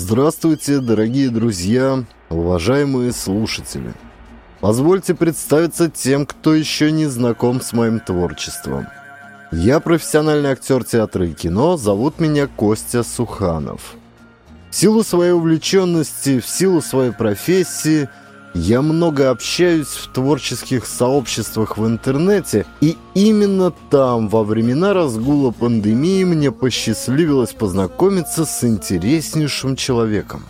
Здравствуйте, дорогие друзья, уважаемые слушатели. Позвольте представиться тем, кто еще не знаком с моим творчеством. Я профессиональный актер театра и кино, зовут меня Костя Суханов. В силу своей увлеченности, в силу своей профессии – я много общаюсь в творческих сообществах в интернете, и именно там, во времена разгула пандемии, мне посчастливилось познакомиться с интереснейшим человеком.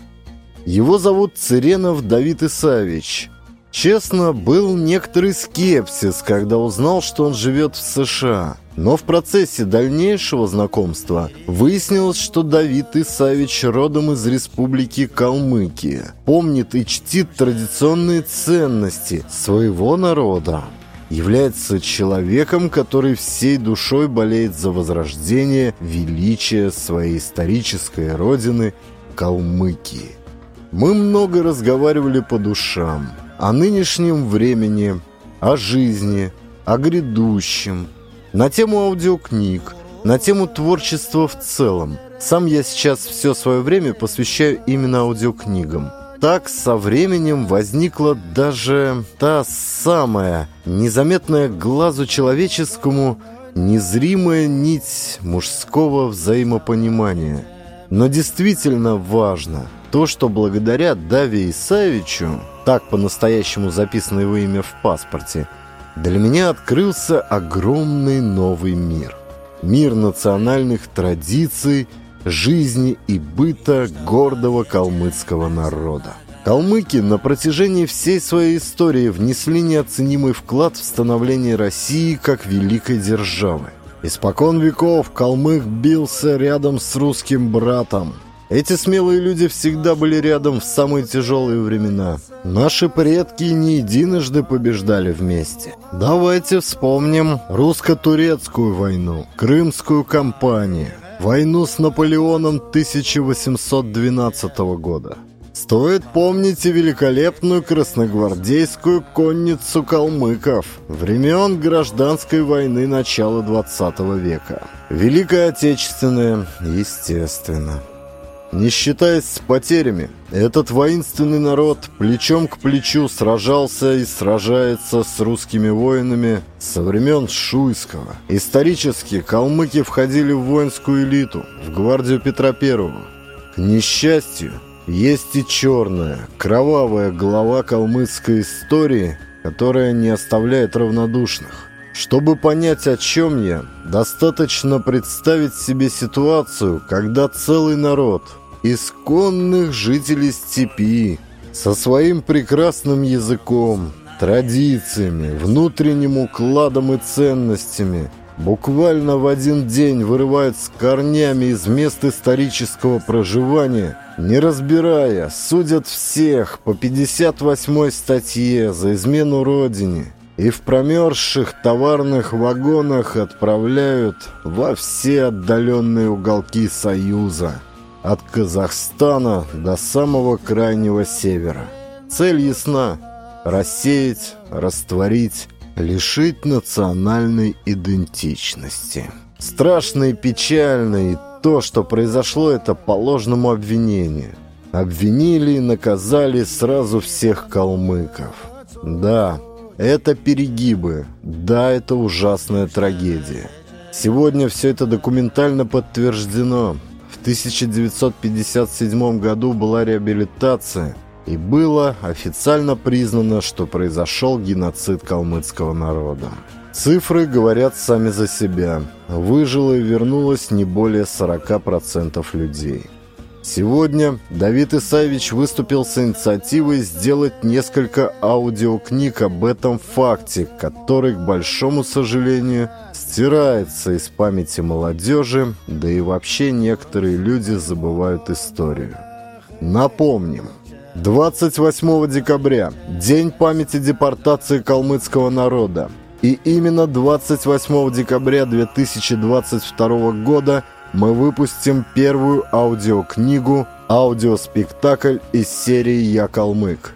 Его зовут Циренов Давид Исаевич. Честно, был некоторый скепсис, когда узнал, что он живет в США – но в процессе дальнейшего знакомства выяснилось, что Давид Исаевич родом из республики Калмыкия, помнит и чтит традиционные ценности своего народа. Является человеком, который всей душой болеет за возрождение величия своей исторической родины Калмыкии. Мы много разговаривали по душам, о нынешнем времени, о жизни, о грядущем – на тему аудиокниг, на тему творчества в целом. Сам я сейчас все свое время посвящаю именно аудиокнигам. Так со временем возникла даже та самая, незаметная глазу человеческому, незримая нить мужского взаимопонимания. Но действительно важно то, что благодаря Даве Исаевичу, так по-настоящему записано его имя в паспорте, для меня открылся огромный новый мир. Мир национальных традиций, жизни и быта гордого калмыцкого народа. Калмыки на протяжении всей своей истории внесли неоценимый вклад в становление России как великой державы. Испокон веков калмык бился рядом с русским братом – эти смелые люди всегда были рядом в самые тяжелые времена. Наши предки не единожды побеждали вместе. Давайте вспомним русско-турецкую войну, Крымскую кампанию, войну с Наполеоном 1812 года. Стоит помнить и великолепную красногвардейскую конницу калмыков времен гражданской войны начала 20 века. Великая Отечественная, естественно. Не считаясь с потерями, этот воинственный народ плечом к плечу сражался и сражается с русскими воинами со времен Шуйского. Исторически калмыки входили в воинскую элиту, в гвардию Петра I. К несчастью, есть и черная, кровавая глава калмыцкой истории, которая не оставляет равнодушных. Чтобы понять, о чем я, достаточно представить себе ситуацию, когда целый народ, исконных жителей степи, со своим прекрасным языком, традициями, внутренним укладом и ценностями, буквально в один день вырывают с корнями из мест исторического проживания, не разбирая, судят всех по 58 статье за измену Родине – и в промерзших товарных вагонах отправляют во все отдаленные уголки Союза, от Казахстана до самого крайнего севера. Цель ясна – рассеять, растворить, лишить национальной идентичности. Страшно и печально и то, что произошло это по ложному обвинению. Обвинили и наказали сразу всех калмыков. Да, это перегибы. Да, это ужасная трагедия. Сегодня все это документально подтверждено. В 1957 году была реабилитация, и было официально признано, что произошел геноцид калмыцкого народа. Цифры говорят сами за себя. Выжило и вернулось не более 40% людей. Сегодня Давид Исаевич выступил с инициативой сделать несколько аудиокниг об этом факте, который, к большому сожалению, стирается из памяти молодежи, да и вообще некоторые люди забывают историю. Напомним, 28 декабря – День памяти депортации калмыцкого народа. И именно 28 декабря 2022 года – мы выпустим первую аудиокнигу, аудиоспектакль из серии «Я калмык».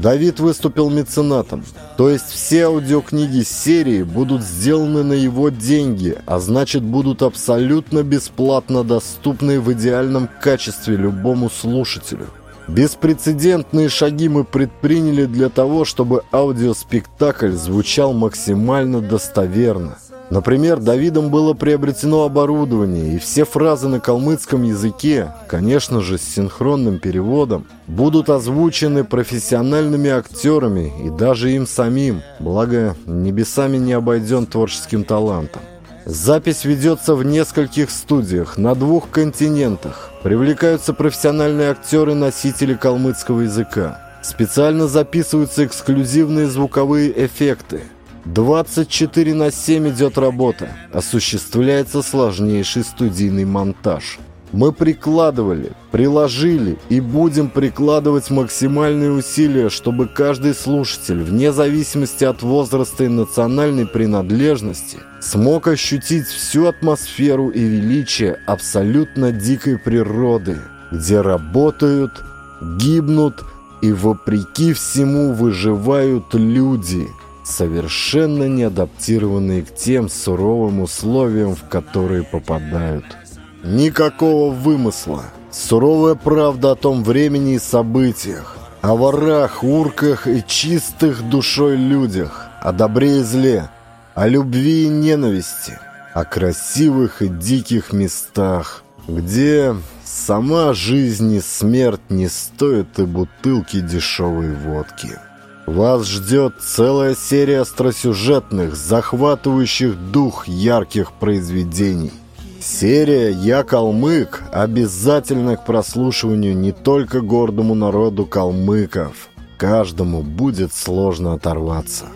Давид выступил меценатом, то есть все аудиокниги серии будут сделаны на его деньги, а значит будут абсолютно бесплатно доступны в идеальном качестве любому слушателю. Беспрецедентные шаги мы предприняли для того, чтобы аудиоспектакль звучал максимально достоверно. Например, Давидом было приобретено оборудование, и все фразы на калмыцком языке, конечно же, с синхронным переводом, будут озвучены профессиональными актерами и даже им самим, благо небесами не обойден творческим талантом. Запись ведется в нескольких студиях, на двух континентах. Привлекаются профессиональные актеры-носители калмыцкого языка. Специально записываются эксклюзивные звуковые эффекты. 24 на 7 идет работа. Осуществляется сложнейший студийный монтаж. Мы прикладывали, приложили и будем прикладывать максимальные усилия, чтобы каждый слушатель, вне зависимости от возраста и национальной принадлежности, смог ощутить всю атмосферу и величие абсолютно дикой природы, где работают, гибнут и вопреки всему выживают люди – совершенно не адаптированные к тем суровым условиям, в которые попадают. Никакого вымысла. Суровая правда о том времени и событиях. О ворах, урках и чистых душой людях. О добре и зле. О любви и ненависти. О красивых и диких местах, где сама жизнь и смерть не стоят и бутылки дешевой водки. Вас ждет целая серия остросюжетных, захватывающих дух ярких произведений. Серия «Я калмык» обязательно к прослушиванию не только гордому народу калмыков. Каждому будет сложно оторваться.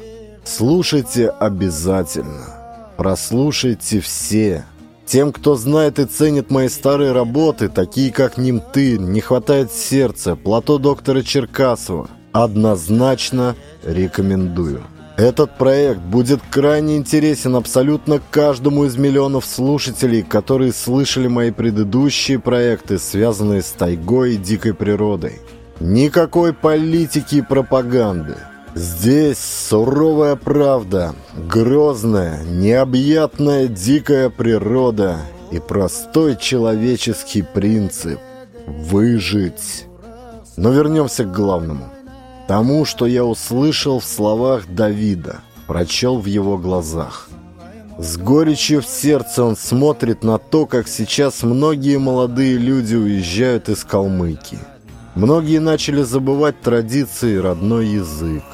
Слушайте обязательно. Прослушайте все. Тем, кто знает и ценит мои старые работы, такие как «Ним ты», «Не хватает сердца», «Плато доктора Черкасова», Однозначно рекомендую. Этот проект будет крайне интересен абсолютно каждому из миллионов слушателей, которые слышали мои предыдущие проекты, связанные с тайгой и дикой природой. Никакой политики и пропаганды. Здесь суровая правда, грозная, необъятная дикая природа и простой человеческий принцип – выжить. Но вернемся к главному – Тому, что я услышал в словах Давида, прочел в его глазах. С горечью в сердце он смотрит на то, как сейчас многие молодые люди уезжают из Калмыкии. Многие начали забывать традиции и родной язык.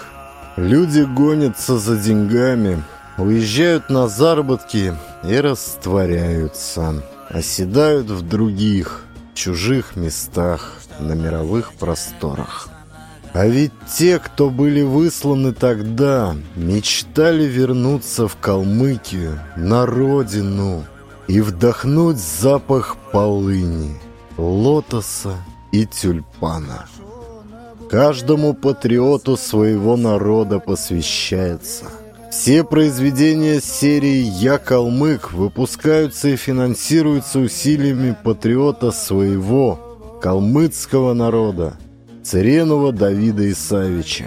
Люди гонятся за деньгами, уезжают на заработки и растворяются, оседают в других, чужих местах, на мировых просторах. А ведь те, кто были высланы тогда, мечтали вернуться в Калмыкию, на родину, и вдохнуть запах полыни, лотоса и тюльпана. Каждому патриоту своего народа посвящается. Все произведения серии «Я калмык» выпускаются и финансируются усилиями патриота своего, калмыцкого народа, Царенова Давида Исаевича.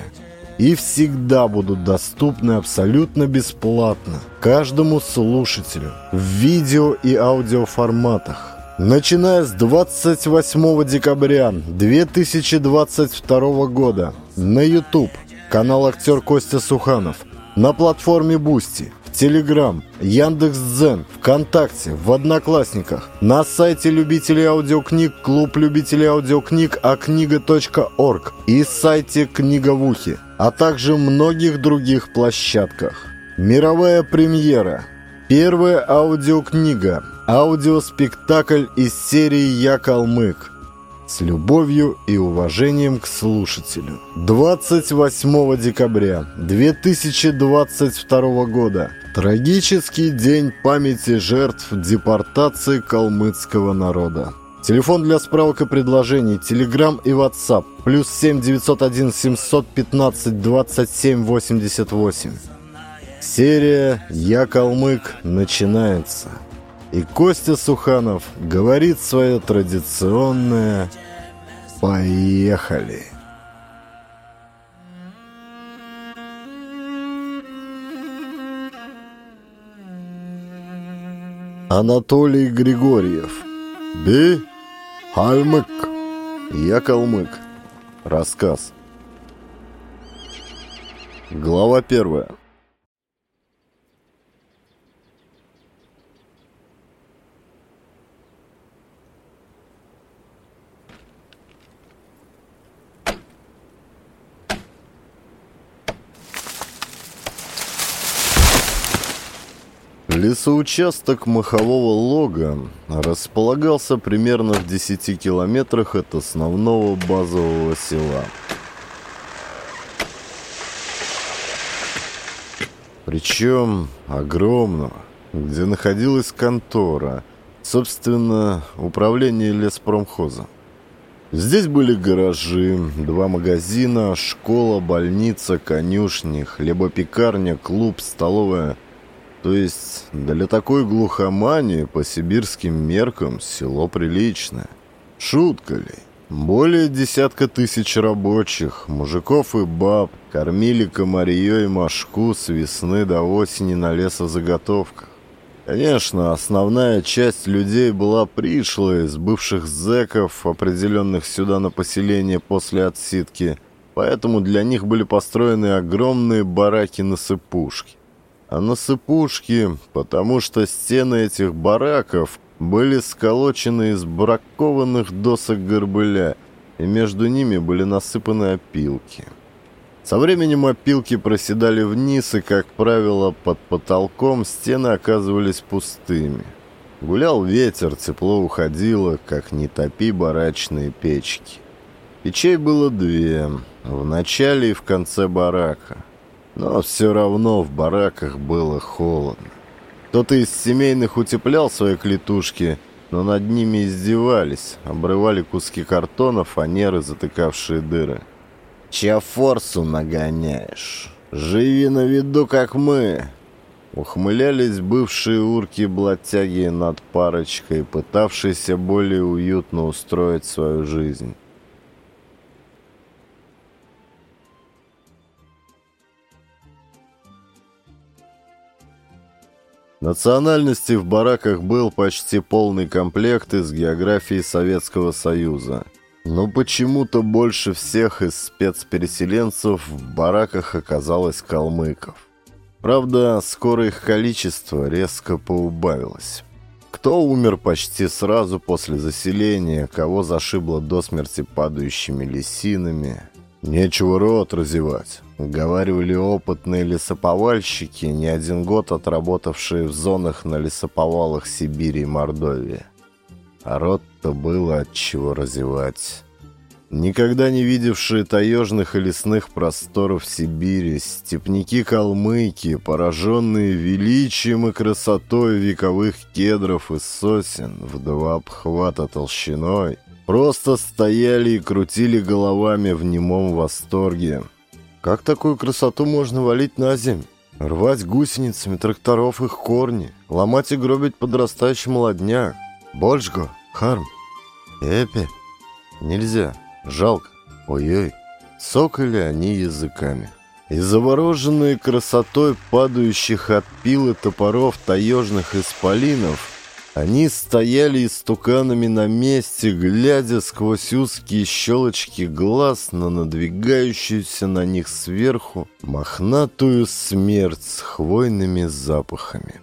И всегда будут доступны абсолютно бесплатно каждому слушателю в видео и аудиоформатах. Начиная с 28 декабря 2022 года на YouTube канал актер Костя Суханов, на платформе Boosty, Телеграм, Яндекс.Дзен, ВКонтакте, в Одноклассниках, на сайте любителей аудиокниг Клуб любителей аудиокниг akniga.org и сайте Книговухи, а также многих других площадках. Мировая премьера. Первая аудиокнига. Аудиоспектакль из серии «Я калмык». С любовью и уважением к слушателю. 28 декабря 2022 года. Трагический день памяти жертв депортации калмыцкого народа. Телефон для справок и предложений, Телеграм и WhatsApp, плюс 7 901 715 27 88. Серия «Я калмык» начинается. И Костя Суханов говорит свое традиционное «Поехали!». Анатолий Григорьев Би Хальмык Я калмык Рассказ Глава первая Лесоучасток махового лога располагался примерно в 10 километрах от основного базового села. Причем огромного, где находилась контора, собственно, управление леспромхоза. Здесь были гаражи, два магазина, школа, больница, конюшни, хлебопекарня, клуб, столовая – то есть для такой глухомании по сибирским меркам село приличное. Шутка ли? Более десятка тысяч рабочих, мужиков и баб, кормили комарье и мошку с весны до осени на лесозаготовках. Конечно, основная часть людей была пришлая из бывших зэков, определенных сюда на поселение после отсидки, поэтому для них были построены огромные бараки на сыпушке а на сыпушке, потому что стены этих бараков были сколочены из бракованных досок горбыля, и между ними были насыпаны опилки. Со временем опилки проседали вниз, и, как правило, под потолком стены оказывались пустыми. Гулял ветер, тепло уходило, как не топи барачные печки. Печей было две, в начале и в конце барака. Но все равно в бараках было холодно. Кто-то из семейных утеплял свои клетушки, но над ними издевались, обрывали куски картона, фанеры, затыкавшие дыры. «Че форсу нагоняешь? Живи на виду, как мы!» Ухмылялись бывшие урки-блатяги над парочкой, пытавшиеся более уютно устроить свою жизнь. Национальности в бараках был почти полный комплект из географии Советского Союза. Но почему-то больше всех из спецпереселенцев в бараках оказалось калмыков. Правда, скоро их количество резко поубавилось. Кто умер почти сразу после заселения, кого зашибло до смерти падающими лисинами, Нечего рот разевать. Говаривали опытные лесоповальщики, не один год отработавшие в зонах на лесоповалах Сибири и Мордовии. А рот-то было от чего разевать. Никогда не видевшие таежных и лесных просторов Сибири, степняки-калмыки, пораженные величием и красотой вековых кедров и сосен в два обхвата толщиной, Просто стояли и крутили головами в немом восторге. Как такую красоту можно валить на землю? Рвать гусеницами тракторов их корни, ломать и гробить подрастающий молодняк. Большго, Харм, Эпи. Нельзя, жалко, ой-ой, сокали они языками. И завороженные красотой падающих от пилы топоров таежных исполинов – они стояли истуканами на месте, глядя сквозь узкие щелочки глаз на надвигающуюся на них сверху мохнатую смерть с хвойными запахами.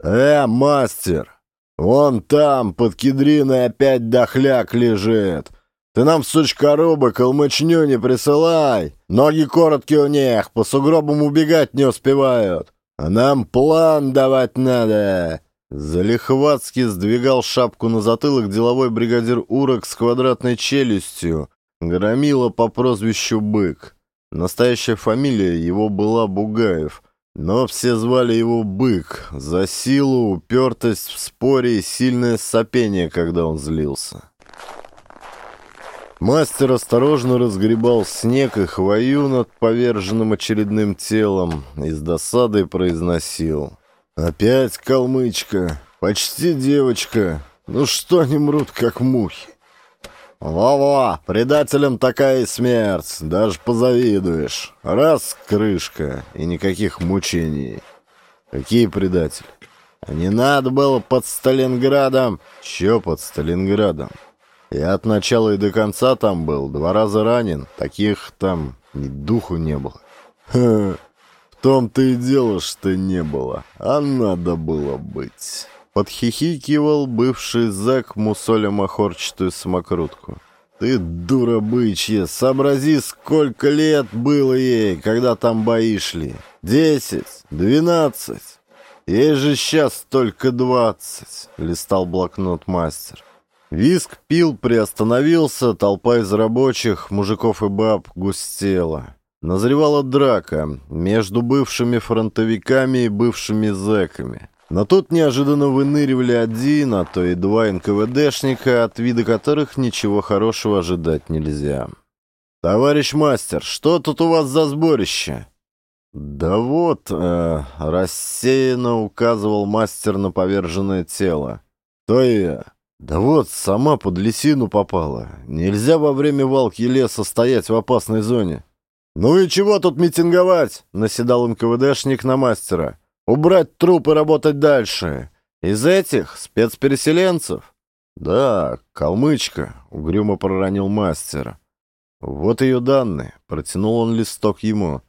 «Э, мастер! Вон там, под кедриной опять дохляк лежит!» Ты нам, сучка коробы, калмычню не присылай. Ноги короткие у них, по сугробам убегать не успевают. А нам план давать надо. Залихватски сдвигал шапку на затылок деловой бригадир Урок с квадратной челюстью. Громила по прозвищу Бык. Настоящая фамилия его была Бугаев. Но все звали его Бык за силу, упертость в споре и сильное сопение, когда он злился. Мастер осторожно разгребал снег и хвою над поверженным очередным телом и с досадой произносил. «Опять калмычка, почти девочка. Ну что они мрут, как мухи?» Во-во, предателям такая смерть, даже позавидуешь. Раз крышка и никаких мучений. Какие предатели? Не надо было под Сталинградом. Чё под Сталинградом? Я от начала и до конца там был, два раза ранен. Таких там ни духу не было. Ха, в том-то и дело, что не было, а надо было быть. Подхихикивал бывший зэк, мусоля махорчатую самокрутку. «Ты, дура бычья, сообрази, сколько лет было ей, когда там бои шли. Десять, двенадцать. Ей же сейчас только двадцать», — листал блокнот мастер. Виск пил, приостановился, толпа из рабочих, мужиков и баб густела. Назревала драка между бывшими фронтовиками и бывшими зэками. Но тут неожиданно выныривали один, а то и два НКВДшника, от вида которых ничего хорошего ожидать нельзя. «Товарищ мастер, что тут у вас за сборище?» «Да вот», э, — рассеянно указывал мастер на поверженное тело. «То я. Да вот, сама под лисину попала. Нельзя во время валки леса стоять в опасной зоне». «Ну и чего тут митинговать?» — наседал НКВДшник на мастера. Убрать труп и работать дальше. Из этих спецпереселенцев? Да, калмычка, угрюмо проронил мастер. Вот ее данные. Протянул он листок ему.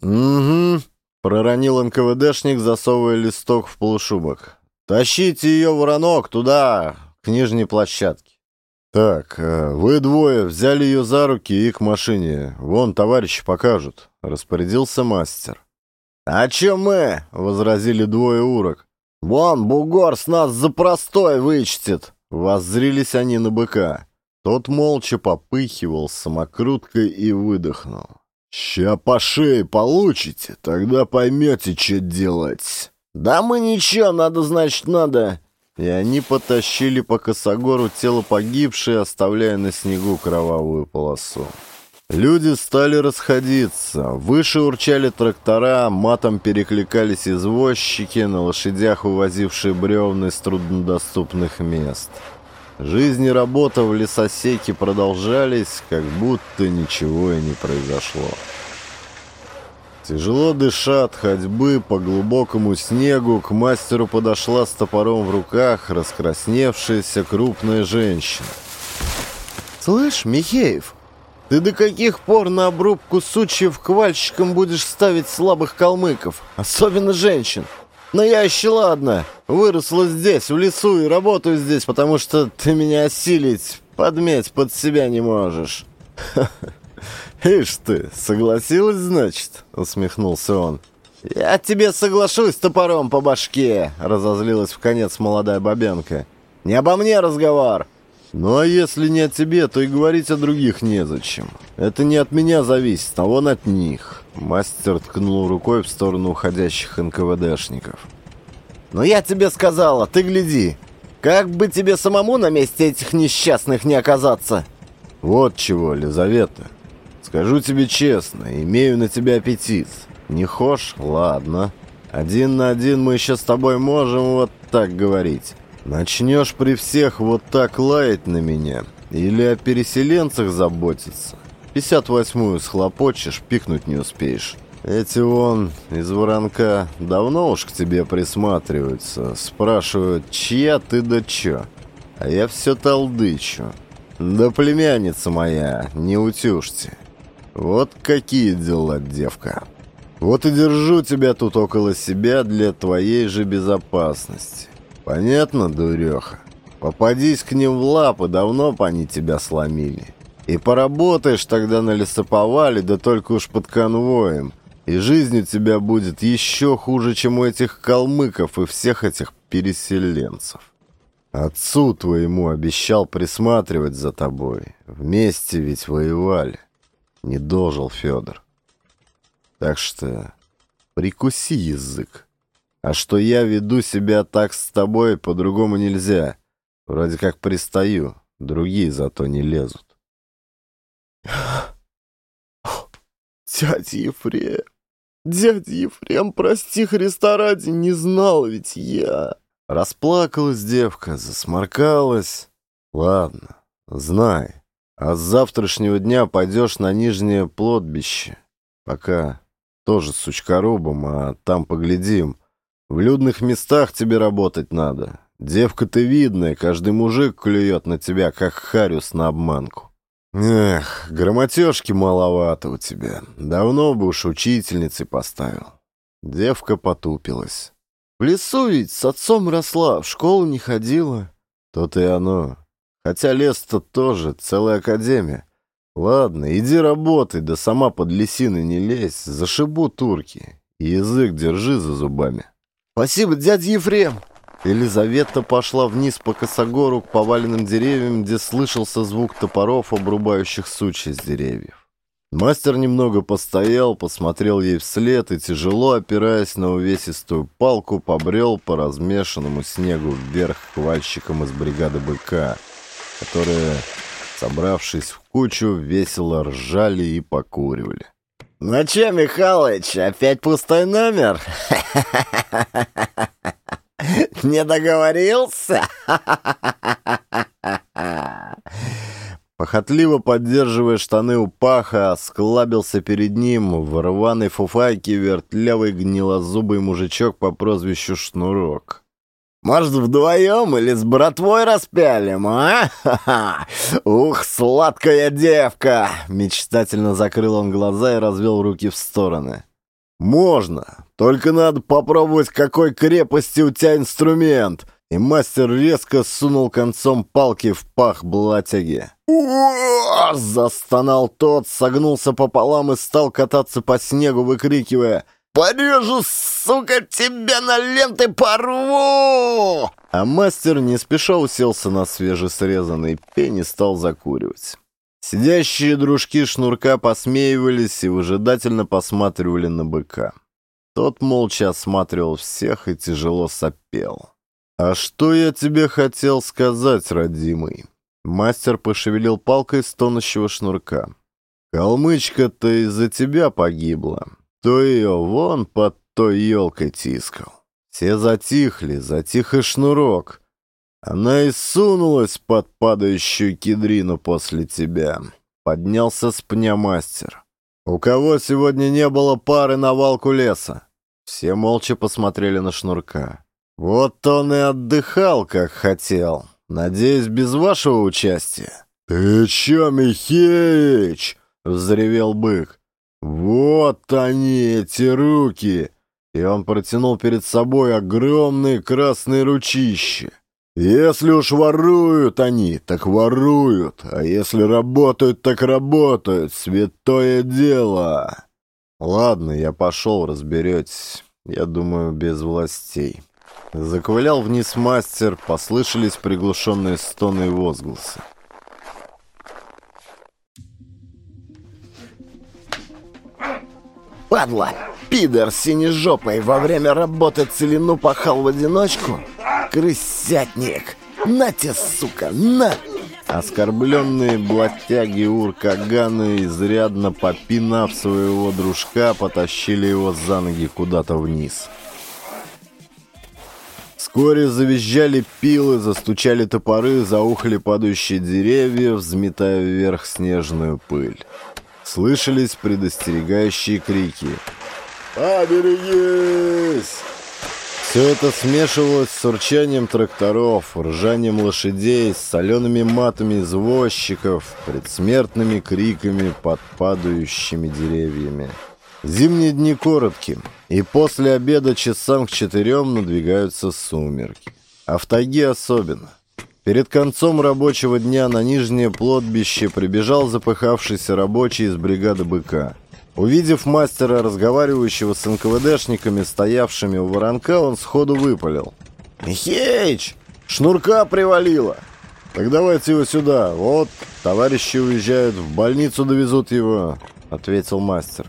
Угу, проронил НКВДшник, засовывая листок в полушубок. Тащите ее, воронок, туда, к нижней площадке. «Так, э, вы двое взяли ее за руки и к машине. Вон, товарищи покажут», — распорядился мастер. «А чё мы?» — возразили двое урок. «Вон, бугор с нас за простой вычтет!» Воззрились они на быка. Тот молча попыхивал самокруткой и выдохнул. «Ща по шее получите, тогда поймете, что делать». «Да мы ничего, надо, значит, надо». И они потащили по косогору тело погибшей, оставляя на снегу кровавую полосу. Люди стали расходиться. Выше урчали трактора, матом перекликались извозчики, на лошадях увозившие бревны с труднодоступных мест. Жизнь и работа в лесосеке продолжались, как будто ничего и не произошло. Тяжело дыша от ходьбы по глубокому снегу, к мастеру подошла с топором в руках раскрасневшаяся крупная женщина. «Слышь, Михеев, ты до каких пор на обрубку сучьев квальщиком будешь ставить слабых калмыков, особенно женщин? Но я еще ладно, выросла здесь, в лесу и работаю здесь, потому что ты меня осилить, подметь под себя не можешь. «Ишь ты, согласилась, значит?» — усмехнулся он. «Я тебе соглашусь топором по башке!» — разозлилась в конец молодая бабенка. «Не обо мне разговор!» Ну а если не о тебе, то и говорить о других незачем. Это не от меня зависит, а вон от них. Мастер ткнул рукой в сторону уходящих НКВДшников. «Но я тебе сказала, ты гляди. Как бы тебе самому на месте этих несчастных не оказаться?» «Вот чего, Лизавета. Скажу тебе честно, имею на тебя аппетит. Не хошь? Ладно. Один на один мы еще с тобой можем вот так говорить. Начнешь при всех вот так лаять на меня или о переселенцах заботиться. 58-ю схлопочешь, пикнуть не успеешь. Эти вон из воронка давно уж к тебе присматриваются, спрашивают, чья ты да чё. А я все толдычу. Да племянница моя, не утюжьте. Вот какие дела, девка. Вот и держу тебя тут около себя для твоей же безопасности. Понятно, дуреха? Попадись к ним в лапы, давно бы они тебя сломили. И поработаешь тогда на лесоповале, да только уж под конвоем. И жизнь у тебя будет еще хуже, чем у этих калмыков и всех этих переселенцев. Отцу твоему обещал присматривать за тобой. Вместе ведь воевали. Не дожил Федор. Так что прикуси язык. А что я веду себя так с тобой, по-другому нельзя. Вроде как пристаю, другие зато не лезут. Дядя Ефрем, дядя Ефрем, прости Христа ради, не знал ведь я. Расплакалась девка, засморкалась. Ладно, знай, А с завтрашнего дня пойдешь на нижнее плотбище. Пока тоже с сучкорубом, а там поглядим. В людных местах тебе работать надо. Девка ты видная, каждый мужик клюет на тебя, как Харюс на обманку. Эх, грамотежки маловато у тебя. Давно бы уж учительницей поставил. Девка потупилась. В лесу ведь с отцом росла, в школу не ходила. То-то и оно. Хотя лес-то тоже, целая академия. Ладно, иди работай, да сама под лисины не лезь, зашибу турки. Язык держи за зубами. Спасибо, дядя Ефрем. Елизавета пошла вниз по косогору к поваленным деревьям, где слышался звук топоров, обрубающих сучья с деревьев. Мастер немного постоял, посмотрел ей вслед и, тяжело опираясь на увесистую палку, побрел по размешанному снегу вверх к вальщикам из бригады БК, которые, собравшись в кучу, весело ржали и покуривали. «Ну чё, Михалыч, опять пустой номер? Не договорился?» Похотливо поддерживая штаны у паха, склабился перед ним в рваной фуфайке вертлявый гнилозубый мужичок по прозвищу Шнурок. «Может, вдвоем или с братвой распялим, а? Ух, сладкая девка!» Мечтательно закрыл он глаза и развел руки в стороны. «Можно, только надо попробовать, какой крепости у тебя инструмент!» И мастер резко сунул концом палки в пах блатяги. Застонал тот, согнулся пополам и стал кататься по снегу, выкрикивая «Порежу, сука, тебя на ленты порву!» А мастер не спеша уселся на свежесрезанный пень и стал закуривать. Сидящие дружки шнурка посмеивались и выжидательно посматривали на быка. Тот молча осматривал всех и тяжело сопел. «А что я тебе хотел сказать, родимый?» Мастер пошевелил палкой с тонущего шнурка. «Калмычка-то из-за тебя погибла. То ее вон под той елкой тискал. Все затихли, затих и шнурок. Она и сунулась под падающую кедрину после тебя. Поднялся с пня мастер. У кого сегодня не было пары на валку леса?» Все молча посмотрели на шнурка. «Вот он и отдыхал, как хотел». Надеюсь, без вашего участия». «Ты чё, Михеич?» — взревел бык. «Вот они, эти руки!» И он протянул перед собой огромные красные ручища. «Если уж воруют они, так воруют, а если работают, так работают, святое дело!» «Ладно, я пошел, разберетесь. Я думаю, без властей». Заковылял вниз мастер, послышались приглушенные стоны и возгласы. Падла! Пидор синежопой во время работы целину пахал в одиночку? Крысятник! На те, сука, на! Оскорбленные блатяги Уркаганы, изрядно попинав своего дружка, потащили его за ноги куда-то вниз. Вскоре завизжали пилы, застучали топоры, заухали падающие деревья, взметая вверх снежную пыль. Слышались предостерегающие крики. «Поберегись!» Все это смешивалось с урчанием тракторов, ржанием лошадей, с солеными матами извозчиков, предсмертными криками под падающими деревьями. Зимние дни короткие, и после обеда часам к четырем надвигаются сумерки. А в тайге особенно. Перед концом рабочего дня на нижнее плотбище прибежал запыхавшийся рабочий из бригады «Быка». Увидев мастера, разговаривающего с НКВДшниками, стоявшими у воронка, он сходу выпалил. «Михеич, шнурка привалило!» «Так давайте его сюда. Вот, товарищи уезжают, в больницу довезут его», — ответил мастер.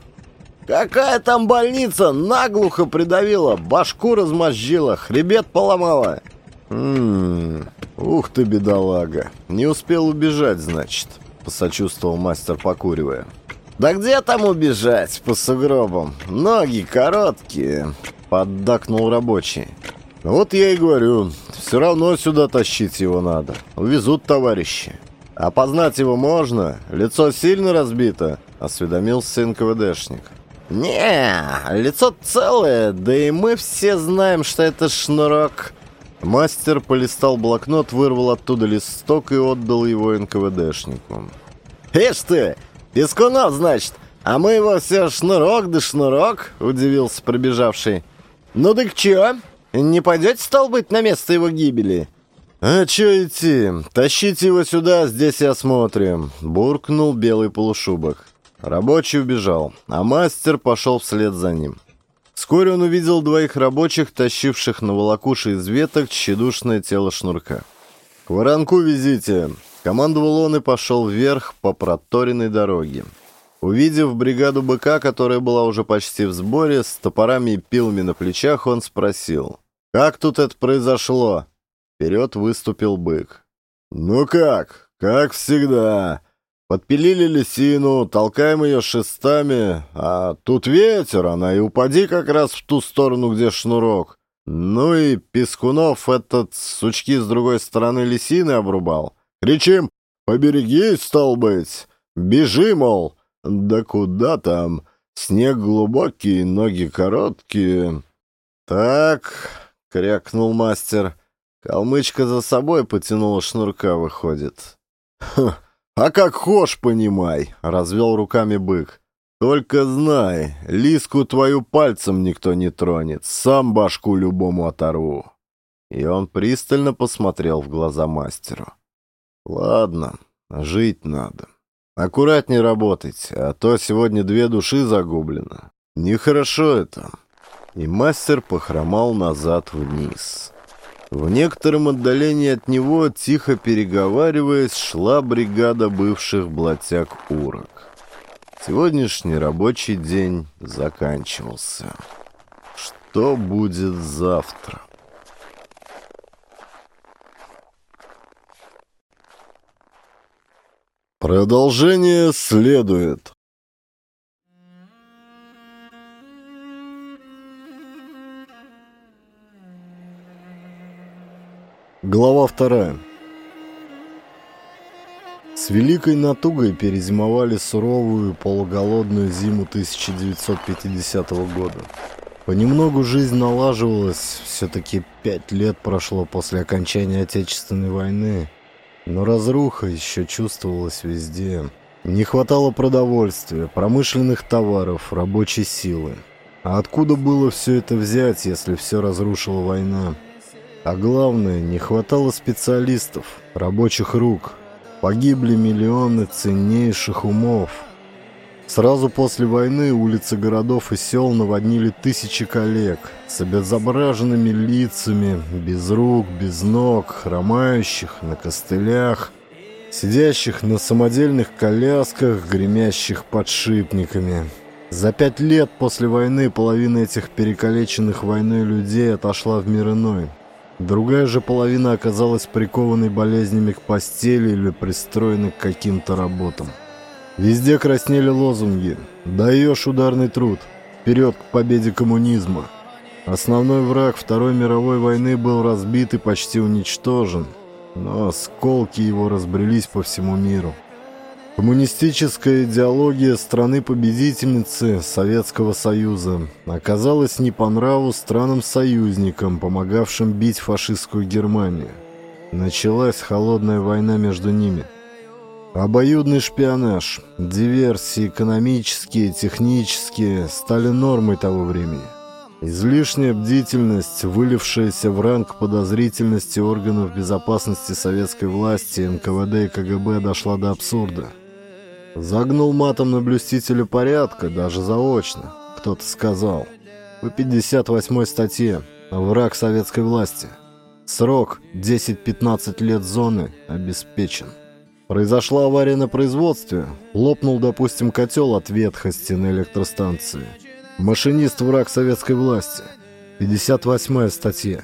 Какая там больница? Наглухо придавила, башку размозжила, хребет поломала. Ммм, ух ты, бедолага. Не успел убежать, значит, посочувствовал мастер, покуривая. Да где там убежать по сугробам? Ноги короткие, поддакнул рабочий. Вот я и говорю, все равно сюда тащить его надо. Увезут товарищи. «Опознать его можно? Лицо сильно разбито?» — осведомился НКВДшник. «Не, лицо целое, да и мы все знаем, что это шнурок». Мастер полистал блокнот, вырвал оттуда листок и отдал его НКВДшнику. «Ишь ты, Пескунов, значит, а мы его все шнурок да шнурок», — удивился пробежавший. «Ну так чё, не пойдете, стал быть, на место его гибели?» «А чё идти? Тащите его сюда, здесь и осмотрим», — буркнул белый полушубок. Рабочий убежал, а мастер пошел вслед за ним. Вскоре он увидел двоих рабочих, тащивших на волокуши из веток тщедушное тело шнурка. «К воронку везите!» — командовал он и пошел вверх по проторенной дороге. Увидев бригаду быка, которая была уже почти в сборе, с топорами и пилами на плечах, он спросил. «Как тут это произошло?» Вперед выступил бык. «Ну как? Как всегда. Подпилили лисину, толкаем ее шестами, а тут ветер, она и упади как раз в ту сторону, где шнурок. Ну и Пескунов этот сучки с другой стороны лисины обрубал. Кричим «Поберегись, стал быть! Бежи, мол!» Да куда там? Снег глубокий, ноги короткие. «Так», — крякнул мастер, — «калмычка за собой потянула шнурка, выходит». «Хм, «А как хошь, понимай!» — развел руками бык. «Только знай, лиску твою пальцем никто не тронет, сам башку любому оторву». И он пристально посмотрел в глаза мастеру. «Ладно, жить надо. Аккуратнее работайте, а то сегодня две души загублено. Нехорошо это». И мастер похромал назад вниз. В некотором отдалении от него, тихо переговариваясь, шла бригада бывших блатяк-урок. Сегодняшний рабочий день заканчивался. Что будет завтра? Продолжение следует. Глава вторая. С великой натугой перезимовали суровую полуголодную зиму 1950 года. Понемногу жизнь налаживалась, все-таки пять лет прошло после окончания Отечественной войны, но разруха еще чувствовалась везде. Не хватало продовольствия, промышленных товаров, рабочей силы. А откуда было все это взять, если все разрушила война? А главное, не хватало специалистов, рабочих рук. Погибли миллионы ценнейших умов. Сразу после войны улицы городов и сел наводнили тысячи коллег с обезображенными лицами, без рук, без ног, хромающих на костылях, сидящих на самодельных колясках, гремящих подшипниками. За пять лет после войны половина этих перекалеченных войной людей отошла в мир иной. Другая же половина оказалась прикованной болезнями к постели или пристроенной к каким-то работам. Везде краснели лозунги «Даешь ударный труд! Вперед к победе коммунизма!» Основной враг Второй мировой войны был разбит и почти уничтожен, но осколки его разбрелись по всему миру. Коммунистическая идеология страны-победительницы Советского Союза оказалась не по нраву странам-союзникам, помогавшим бить фашистскую Германию. Началась холодная война между ними. Обоюдный шпионаж, диверсии экономические, технические стали нормой того времени. Излишняя бдительность, вылившаяся в ранг подозрительности органов безопасности советской власти, НКВД и КГБ дошла до абсурда. Загнул матом на блюстителя порядка, даже заочно. Кто-то сказал. По 58 статье «Враг советской власти». Срок 10-15 лет зоны обеспечен. Произошла авария на производстве. Лопнул, допустим, котел от ветхости на электростанции. Машинист враг советской власти. 58 статья.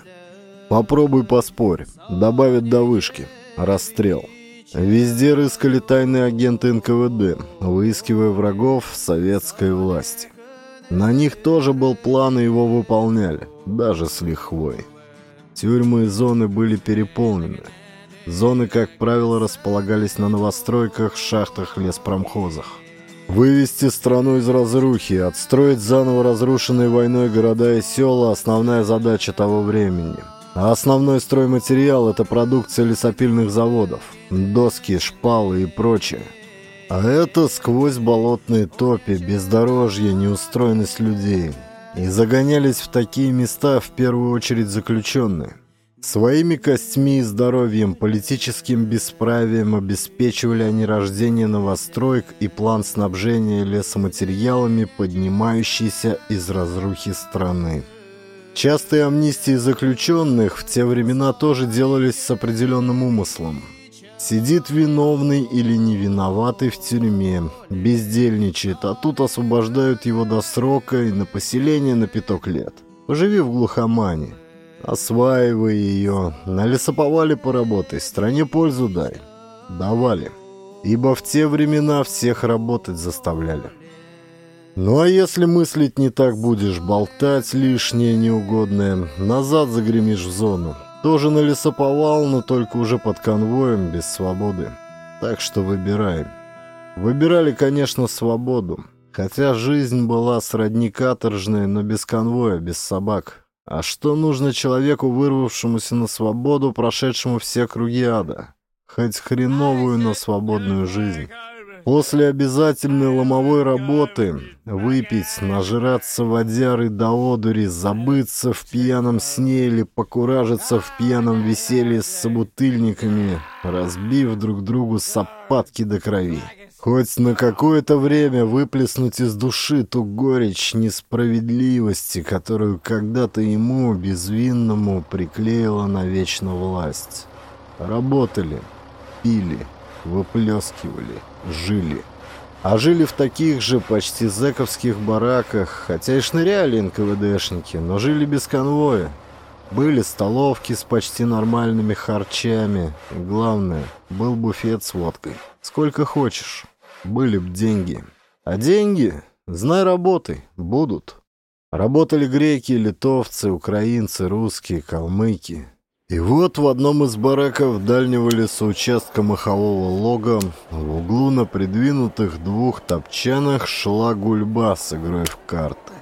Попробуй поспорь. Добавят до вышки. Расстрел. Везде рыскали тайные агенты НКВД, выискивая врагов советской власти. На них тоже был план, и его выполняли, даже с лихвой. Тюрьмы и зоны были переполнены. Зоны, как правило, располагались на новостройках, шахтах, леспромхозах. Вывести страну из разрухи, отстроить заново разрушенные войной города и села – основная задача того времени. Основной стройматериал – это продукция лесопильных заводов, доски, шпалы и прочее. А это сквозь болотные топи, бездорожье, неустроенность людей. И загонялись в такие места в первую очередь заключенные. Своими костьми и здоровьем, политическим бесправием обеспечивали они рождение новостроек и план снабжения лесоматериалами, поднимающийся из разрухи страны. Частые амнистии заключенных в те времена тоже делались с определенным умыслом. Сидит виновный или невиноватый в тюрьме, бездельничает, а тут освобождают его до срока и на поселение на пяток лет. Поживи в глухомане осваивай ее, на лесоповале поработай, стране пользу дай. Давали, ибо в те времена всех работать заставляли. Ну а если мыслить не так будешь, болтать лишнее неугодное, назад загремишь в зону. Тоже на лесоповал, но только уже под конвоем, без свободы. Так что выбирай. Выбирали, конечно, свободу. Хотя жизнь была сродни каторжной, но без конвоя, без собак. А что нужно человеку, вырвавшемуся на свободу, прошедшему все круги ада? Хоть хреновую, но свободную жизнь. После обязательной ломовой работы выпить, нажраться водяры до одури, забыться в пьяном сне или покуражиться в пьяном веселье с собутыльниками, разбив друг другу сапатки до крови. Хоть на какое-то время выплеснуть из души ту горечь несправедливости, которую когда-то ему, безвинному, приклеила на вечную власть. Работали, пили, выплескивали, жили. А жили в таких же почти зэковских бараках, хотя и шныряли НКВДшники, но жили без конвоя. Были столовки с почти нормальными харчами. Главное, был буфет с водкой. Сколько хочешь. Были б деньги. А деньги, знай, работай, будут. Работали греки, литовцы, украинцы, русские, калмыки. И вот в одном из бараков дальнего лесоучастка махового лога в углу на придвинутых двух топчанах шла гульба с игрой в карты.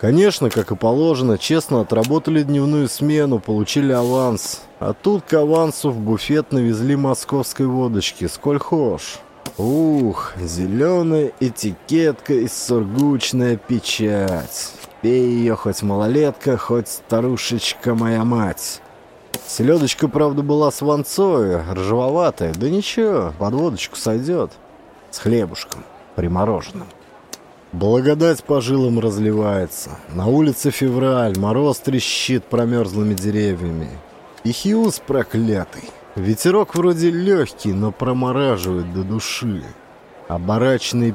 Конечно, как и положено, честно отработали дневную смену, получили аванс. А тут к авансу в буфет навезли московской водочки, сколь хошь. Ух, зеленая этикетка и сургучная печать. Пей ее хоть малолетка, хоть старушечка моя мать. Селедочка, правда, была сванцой, ржавоватая. Да ничего, под водочку сойдет. С хлебушком, примороженным. Благодать по жилам разливается. На улице февраль, мороз трещит промерзлыми деревьями. И Хиус проклятый. Ветерок вроде легкий, но промораживает до души. А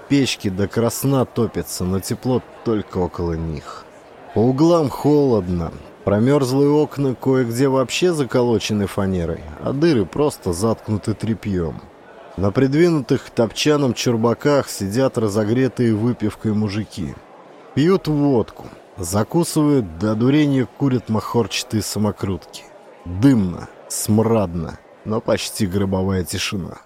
печки до красна топятся, но тепло только около них. По углам холодно. Промерзлые окна кое-где вообще заколочены фанерой, а дыры просто заткнуты тряпьем. На придвинутых к топчанам чурбаках сидят разогретые выпивкой мужики. Пьют водку, закусывают, до дурения курят махорчатые самокрутки. Дымно, смрадно но почти гробовая тишина.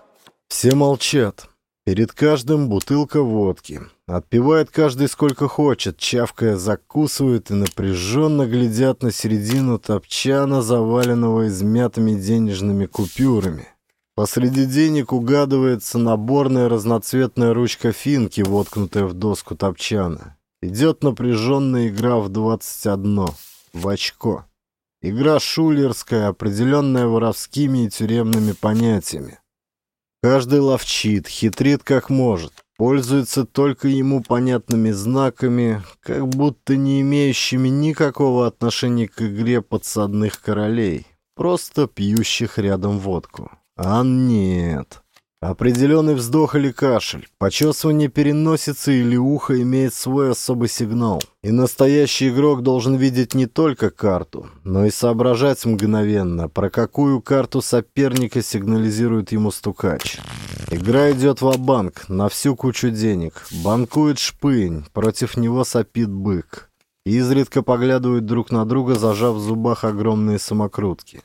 Все молчат. Перед каждым бутылка водки. Отпивает каждый сколько хочет, чавкая закусывает и напряженно глядят на середину топчана, заваленного измятыми денежными купюрами. Посреди денег угадывается наборная разноцветная ручка финки, воткнутая в доску топчана. Идет напряженная игра в 21, в очко. Игра шулерская, определенная воровскими и тюремными понятиями. Каждый ловчит, хитрит как может, пользуется только ему понятными знаками, как будто не имеющими никакого отношения к игре подсадных королей, просто пьющих рядом водку. А нет. Определенный вздох или кашель, почесывание переносицы или ухо имеет свой особый сигнал. И настоящий игрок должен видеть не только карту, но и соображать мгновенно, про какую карту соперника сигнализирует ему стукач. Игра идет в банк на всю кучу денег. Банкует шпынь, против него сопит бык. Изредка поглядывают друг на друга, зажав в зубах огромные самокрутки.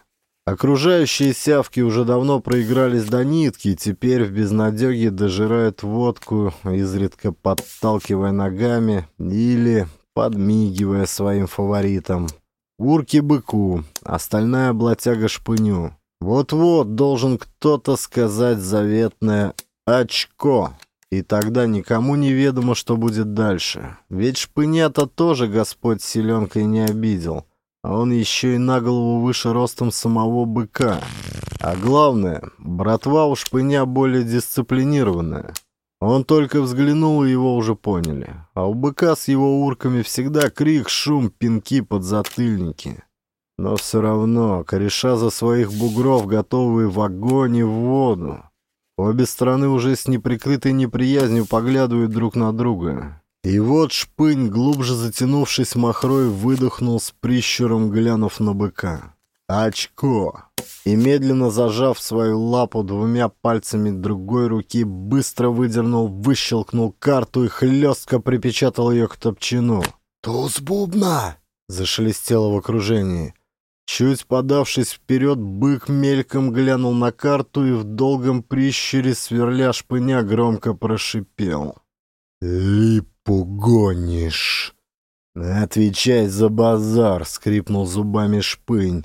Окружающие сявки уже давно проигрались до нитки, и теперь в безнадеге дожирают водку, изредка подталкивая ногами или подмигивая своим фаворитам. Урки быку, остальная блатяга шпыню. Вот-вот должен кто-то сказать заветное «очко». И тогда никому не ведомо, что будет дальше. Ведь шпынята тоже Господь селенкой не обидел а он еще и на голову выше ростом самого быка. А главное, братва у шпыня более дисциплинированная. Он только взглянул, и его уже поняли. А у быка с его урками всегда крик, шум, пинки, подзатыльники. Но все равно, кореша за своих бугров, готовые в огонь и в воду. Обе стороны уже с неприкрытой неприязнью поглядывают друг на друга. И вот шпынь, глубже затянувшись махрой, выдохнул с прищуром, глянув на быка. «Очко!» И медленно зажав свою лапу двумя пальцами другой руки, быстро выдернул, выщелкнул карту и хлестко припечатал ее к топчину. «Туз бубна!» — зашелестело в окружении. Чуть подавшись вперед, бык мельком глянул на карту и в долгом прищуре, сверля шпыня, громко прошипел. «Липу гонишь!» «Отвечай за базар!» — скрипнул зубами шпынь.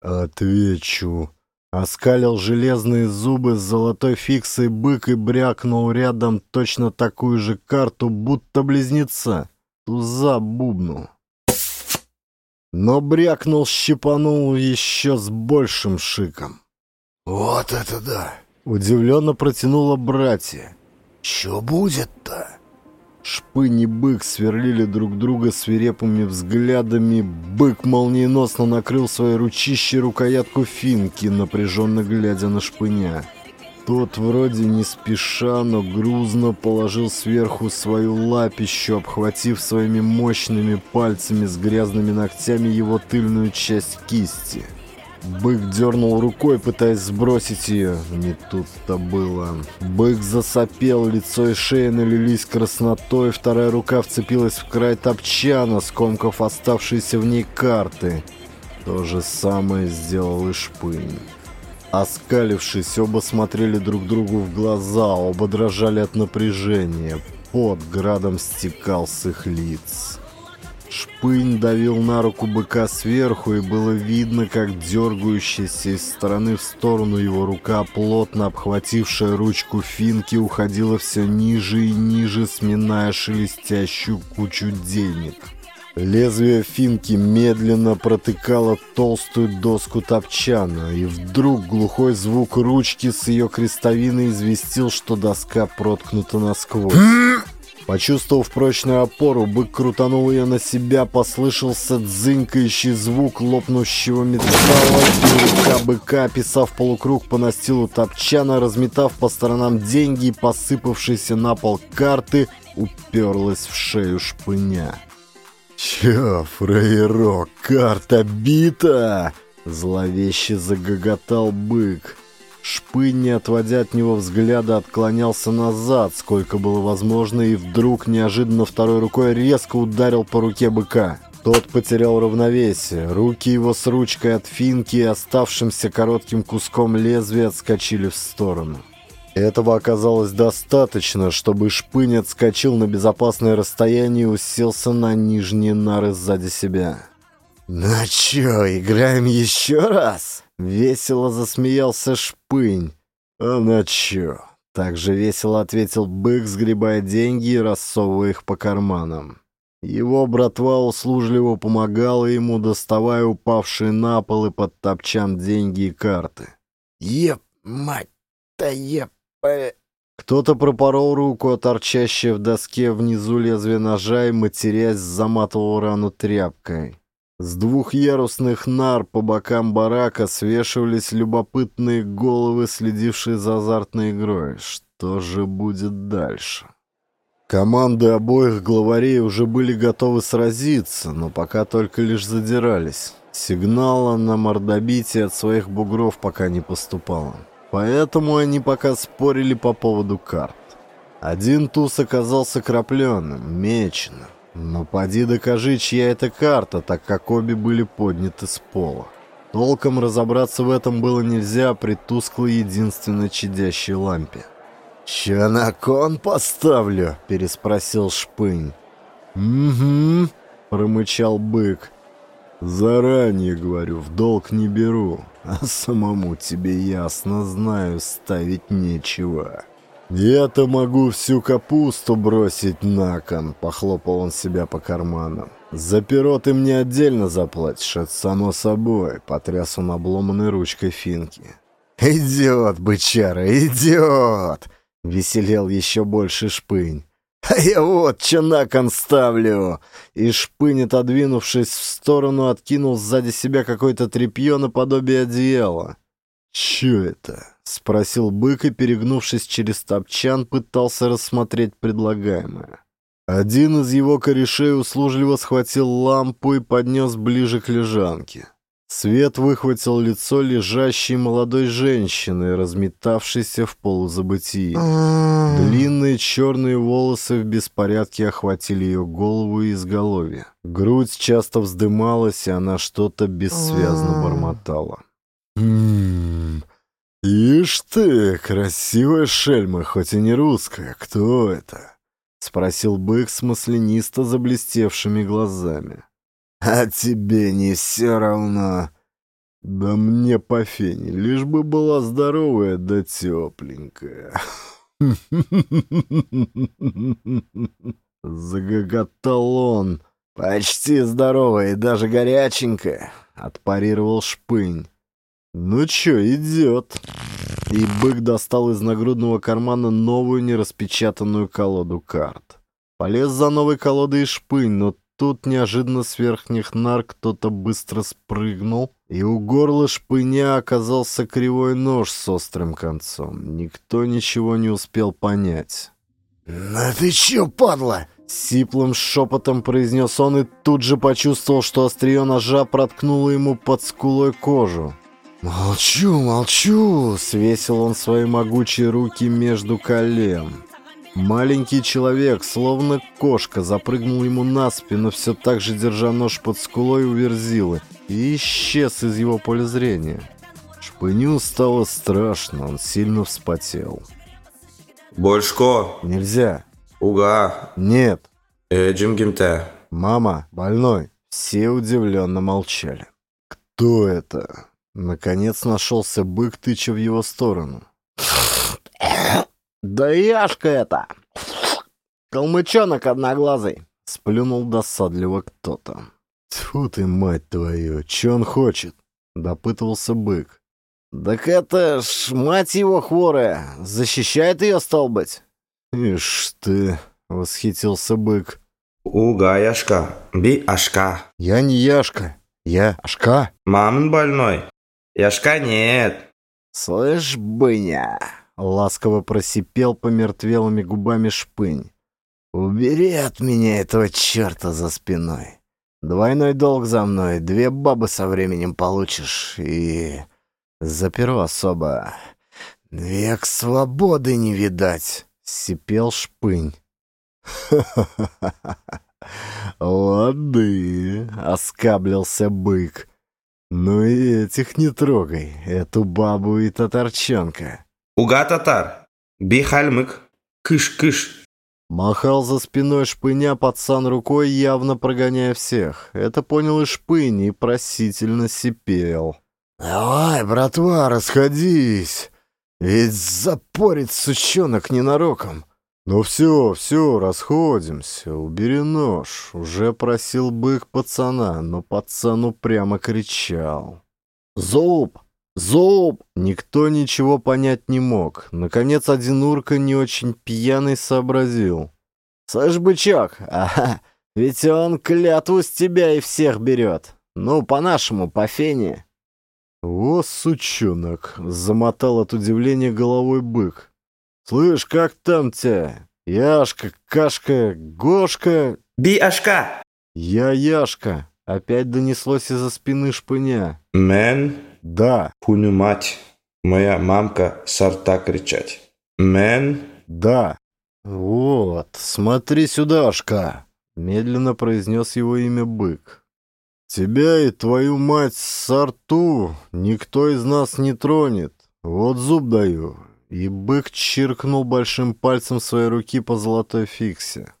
«Отвечу!» Оскалил железные зубы с золотой фиксой бык и брякнул рядом точно такую же карту, будто близнеца. Туза бубну. Но брякнул, щипанул еще с большим шиком. «Вот это да!» — удивленно протянуло братья. «Че будет-то?» Шпынь и бык сверлили друг друга свирепыми взглядами. Бык молниеносно накрыл своей ручище рукоятку финки, напряженно глядя на шпыня. Тот вроде не спеша, но грузно положил сверху свою лапищу, обхватив своими мощными пальцами с грязными ногтями его тыльную часть кисти. Бык дернул рукой, пытаясь сбросить ее. Не тут-то было. Бык засопел, лицо и шея налились краснотой, вторая рука вцепилась в край топчана, скомкав оставшиеся в ней карты. То же самое сделал и Шпынь. Оскалившись, оба смотрели друг другу в глаза, оба дрожали от напряжения. Под градом стекал с их лиц. Шпынь давил на руку быка сверху, и было видно, как дергающаяся из стороны в сторону его рука, плотно обхватившая ручку финки, уходила все ниже и ниже, сминая шелестящую кучу денег. Лезвие финки медленно протыкало толстую доску топчана, и вдруг глухой звук ручки с ее крестовиной известил, что доска проткнута насквозь. Почувствовав прочную опору, бык крутанул ее на себя, послышался дзынькающий звук лопнущего металла, и рука быка, описав полукруг по настилу топчана, разметав по сторонам деньги и посыпавшиеся на пол карты, уперлась в шею шпыня. «Чё, фраерок, карта бита!» Зловеще загоготал бык. Шпынь, не отводя от него взгляда, отклонялся назад, сколько было возможно, и вдруг неожиданно второй рукой резко ударил по руке быка. Тот потерял равновесие. Руки его с ручкой от финки и оставшимся коротким куском лезвия отскочили в сторону. Этого оказалось достаточно, чтобы Шпынь отскочил на безопасное расстояние и уселся на нижние нары сзади себя. «Ну чё, играем еще раз?» Весело засмеялся Шпынь. «А на чё?» Так же весело ответил бык, сгребая деньги и рассовывая их по карманам. Его братва услужливо помогала ему, доставая упавшие на пол и под топчан деньги и карты. «Еп, мать-то еп!» э. Кто-то пропорол руку, а торчащее в доске внизу лезвие ножа и, матерясь, заматывал рану тряпкой. С двухъярусных нар по бокам барака свешивались любопытные головы, следившие за азартной игрой. Что же будет дальше? Команды обоих главарей уже были готовы сразиться, но пока только лишь задирались. Сигнала на мордобитие от своих бугров пока не поступало. Поэтому они пока спорили по поводу карт. Один туз оказался крапленым, меченым. Но поди докажи, чья это карта, так как обе были подняты с пола. Толком разобраться в этом было нельзя при тусклой единственной чадящей лампе. «Чё на кон поставлю?» — переспросил Шпынь. «Угу», — промычал бык. «Заранее, говорю, в долг не беру, а самому тебе ясно знаю, ставить нечего». «Я-то могу всю капусту бросить на кон», — похлопал он себя по карманам. «За перо ты мне отдельно заплатишь, это само собой», — потряс он обломанной ручкой финки. «Идиот, бычара, идиот!» — веселел еще больше шпынь. «А я вот что на кон ставлю!» И шпынь, отодвинувшись в сторону, откинул сзади себя какое-то тряпье наподобие одеяла. «Чё это?» — спросил бык и, перегнувшись через топчан, пытался рассмотреть предлагаемое. Один из его корешей услужливо схватил лампу и поднес ближе к лежанке. Свет выхватил лицо лежащей молодой женщины, разметавшейся в полузабытии. Длинные черные волосы в беспорядке охватили ее голову и изголовье. Грудь часто вздымалась, и она что-то бессвязно бормотала. «Ммм, ишь ты, красивая шельма, хоть и не русская, кто это?» — спросил бык с маслянисто заблестевшими глазами. «А тебе не все равно?» «Да мне по фене, лишь бы была здоровая да тепленькая». Загоготал он. «Почти здоровая и даже горяченькая», — отпарировал шпынь. «Ну чё, идёт?» И бык достал из нагрудного кармана новую нераспечатанную колоду карт. Полез за новой колодой и шпынь, но тут неожиданно с верхних нар кто-то быстро спрыгнул, и у горла шпыня оказался кривой нож с острым концом. Никто ничего не успел понять. «Ну ты чё, падла?» Сиплым шепотом произнес он и тут же почувствовал, что острие ножа проткнуло ему под скулой кожу. «Молчу, молчу!» — свесил он свои могучие руки между колен. Маленький человек, словно кошка, запрыгнул ему на спину, все так же держа нож под скулой у верзилы, и исчез из его поля зрения. Шпыню стало страшно, он сильно вспотел. «Большко!» «Нельзя!» «Уга!» «Нет!» «Эджимгимте!» «Мама! Больной!» Все удивленно молчали. «Кто это?» Наконец нашелся бык, тыча в его сторону. «Да яшка это! Калмычонок одноглазый!» Сплюнул досадливо кто-то. «Тьфу ты, мать твою, че он хочет?» Допытывался бык. «Так это ж мать его хворая, защищает ее, стал быть!» «Ишь ты!» — восхитился бык. «Уга, Яшка, би Ашка!» «Я не Яшка, я Ашка!» «Мамин больной!» Яшка нет. Слышь, быня, ласково просипел помертвелыми губами шпынь. Убери от меня этого черта за спиной. Двойной долг за мной, две бабы со временем получишь и... За перо особо. Век свободы не видать, сипел шпынь. «Ха-ха-ха! Лады!» — оскаблился бык. «Ну и этих не трогай, эту бабу и татарчонка». «Уга татар! Бихальмык! Кыш-кыш!» Махал за спиной шпыня пацан рукой, явно прогоняя всех. Это понял и шпынь, и просительно сипел. «Давай, братва, расходись! Ведь запорит сучонок ненароком!» «Ну все, все, расходимся, убери нож», — уже просил бык пацана, но пацан прямо кричал. «Зуб! Зуб!» Никто ничего понять не мог. Наконец один урка не очень пьяный сообразил. «Слышь, бычок, ага, ведь он клятву с тебя и всех берет. Ну, по-нашему, по фене». «О, сучонок!» — замотал от удивления головой бык. «Слышь, как там тебя? Яшка, Кашка, Гошка?» «Би-ашка!» «Я Яшка!» — опять донеслось из-за спины шпыня. «Мен?» «Да». «Пуню мать, моя мамка сорта кричать». «Мен?» «Да». «Вот, смотри сюда, Ашка!» — медленно произнес его имя бык. Тебя и твою мать Сарту никто из нас не тронет. Вот зуб даю». И бык чиркнул большим пальцем своей руки по золотой фиксе.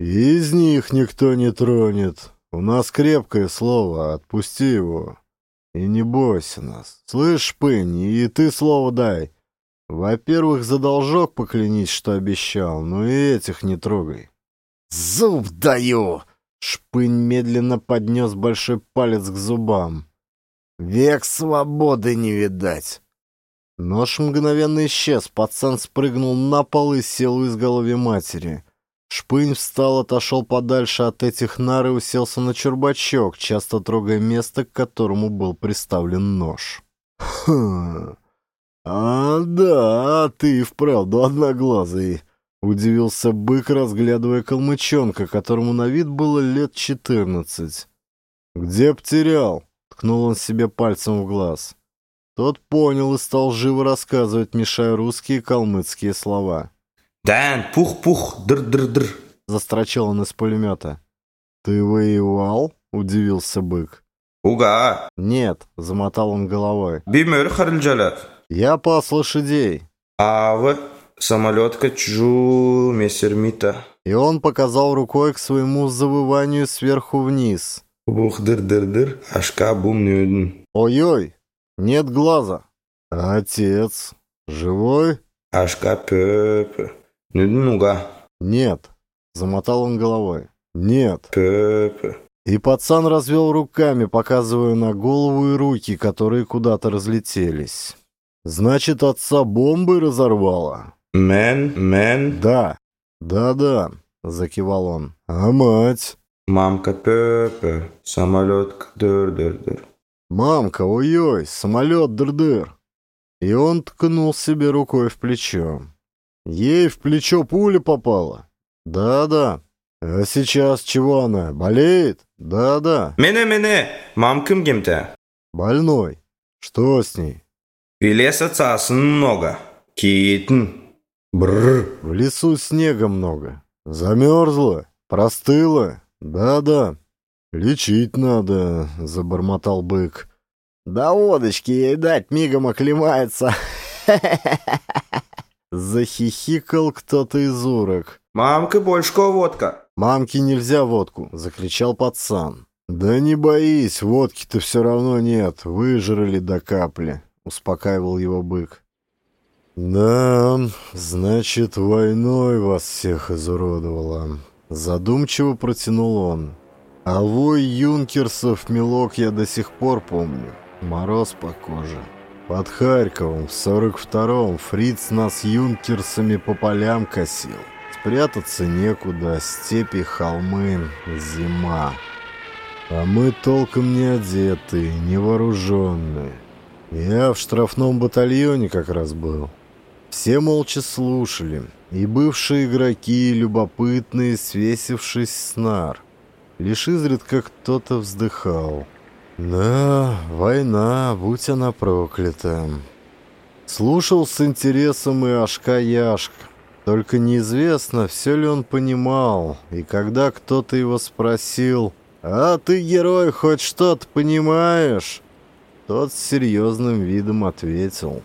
«Из них никто не тронет. У нас крепкое слово, отпусти его. И не бойся нас. Слышь, Пынь, и ты слово дай. Во-первых, за должок поклянись, что обещал, но и этих не трогай». «Зуб даю!» Шпынь медленно поднес большой палец к зубам. «Век свободы не видать!» Нож мгновенно исчез, пацан спрыгнул на пол и сел у изголовья матери. Шпынь встал, отошел подальше от этих нар и уселся на чурбачок, часто трогая место, к которому был приставлен нож. «Хм... А, да, ты вправду одноглазый!» Удивился бык, разглядывая калмычонка, которому на вид было лет четырнадцать. «Где потерял?» — ткнул он себе пальцем в глаз. Тот понял и стал живо рассказывать, мешая русские и калмыцкие слова. «Дан, пух-пух, др-др-др!» — застрочил он из пулемета. «Ты воевал?» — удивился бык. «Уга!» «Нет», — замотал он головой. «Бимер харылджалат!» «Я пас лошадей». «А вы?» самолетка чжу мессермита. И он показал рукой к своему завыванию сверху вниз. Бух дыр-дыр-дыр, ашка бум нюдн. Ой-ой, нет глаза. Отец, живой? Ашка пёпы. Нюднуга. Нет, замотал он головой. Нет. Пёпы. И пацан развел руками, показывая на голову и руки, которые куда-то разлетелись. Значит, отца бомбой разорвало. «Мен, мен?» «Да, да-да», — закивал он. «А мать?» «Мамка Пепе, самолет дыр-дыр-дыр». «Мамка, ой-ой, самолет дыр-дыр». И он ткнул себе рукой в плечо. Ей в плечо пуля попала. Да-да. А сейчас чего она? Болеет? Да-да. Мене-мене, мамкым кем-то. Больной. Что с ней? Вилеса цасын много. Китн. Бррр. В лесу снега много. Замерзла, простыла. Да-да. Лечить надо, забормотал бык. Да водочки ей дать, мигом оклемается. Захихикал кто-то из урок. «Мамка, больше водка!» «Мамке нельзя водку!» — закричал пацан. «Да не боись, водки-то все равно нет, выжрали до капли», — успокаивал его бык. «Да, значит, войной вас всех изуродовала», — задумчиво протянул он. «А вой юнкерсов мелок я до сих пор помню. Мороз по коже. Под Харьковом в сорок втором фриц нас юнкерсами по полям косил. Спрятаться некуда, степи, холмы, зима. А мы толком не одеты, невооруженные. Я в штрафном батальоне как раз был». Все молча слушали, и бывшие игроки, любопытные, свесившись с нар. Лишь изредка кто-то вздыхал. «Да, война, будь она проклята». Слушал с интересом и Ашка Яшка. Только неизвестно, все ли он понимал, и когда кто-то его спросил «А ты, герой, хоть что-то понимаешь?» Тот с серьезным видом ответил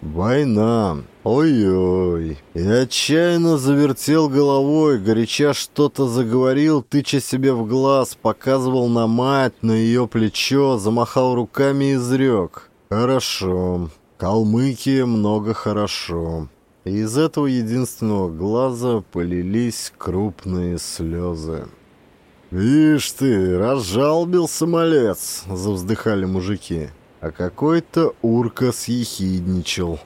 «Война! Ой-ой!» И отчаянно завертел головой, горяча что-то заговорил, тыча себе в глаз, показывал на мать, на ее плечо, замахал руками и изрек. «Хорошо. Калмыкия много хорошо». И из этого единственного глаза полились крупные слезы. «Вишь ты, разжалбился малец!» — завздыхали мужики а какой-то урка съехидничал.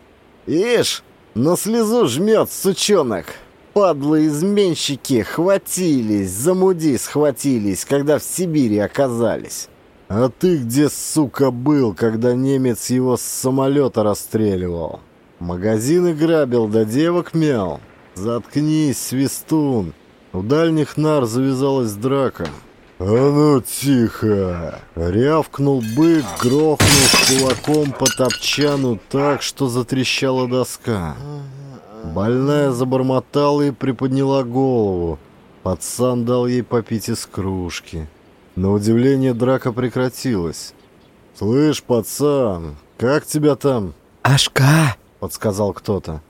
«Ишь, на слезу жмет, сучонок! Падлы изменщики хватились, за муди схватились, когда в Сибири оказались!» «А ты где, сука, был, когда немец его с самолета расстреливал? Магазины грабил, да девок мял? Заткнись, свистун!» У дальних нар завязалась драка. «А ну тихо!» Рявкнул бык, грохнув кулаком по топчану так, что затрещала доска. Больная забормотала и приподняла голову. Пацан дал ей попить из кружки. На удивление драка прекратилась. «Слышь, пацан, как тебя там?» «Ашка!» — подсказал кто-то.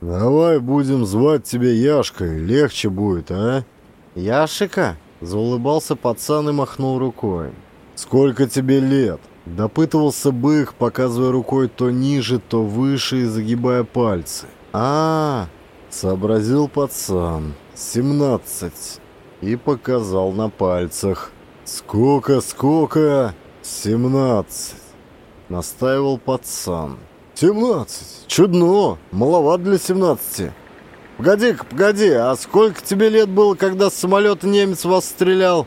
«Давай будем звать тебя Яшкой, легче будет, а?» «Яшика?» — заулыбался пацан и махнул рукой. «Сколько тебе лет?» — допытывался бык, показывая рукой то ниже, то выше и загибая пальцы. а, -а, -а сообразил пацан. «Семнадцать!» и показал на пальцах. «Сколько, сколько?» «Семнадцать!» — настаивал пацан. «Семнадцать! Чудно! Маловат для семнадцати!» «Погоди-ка, погоди, а сколько тебе лет было, когда с самолета немец вас стрелял?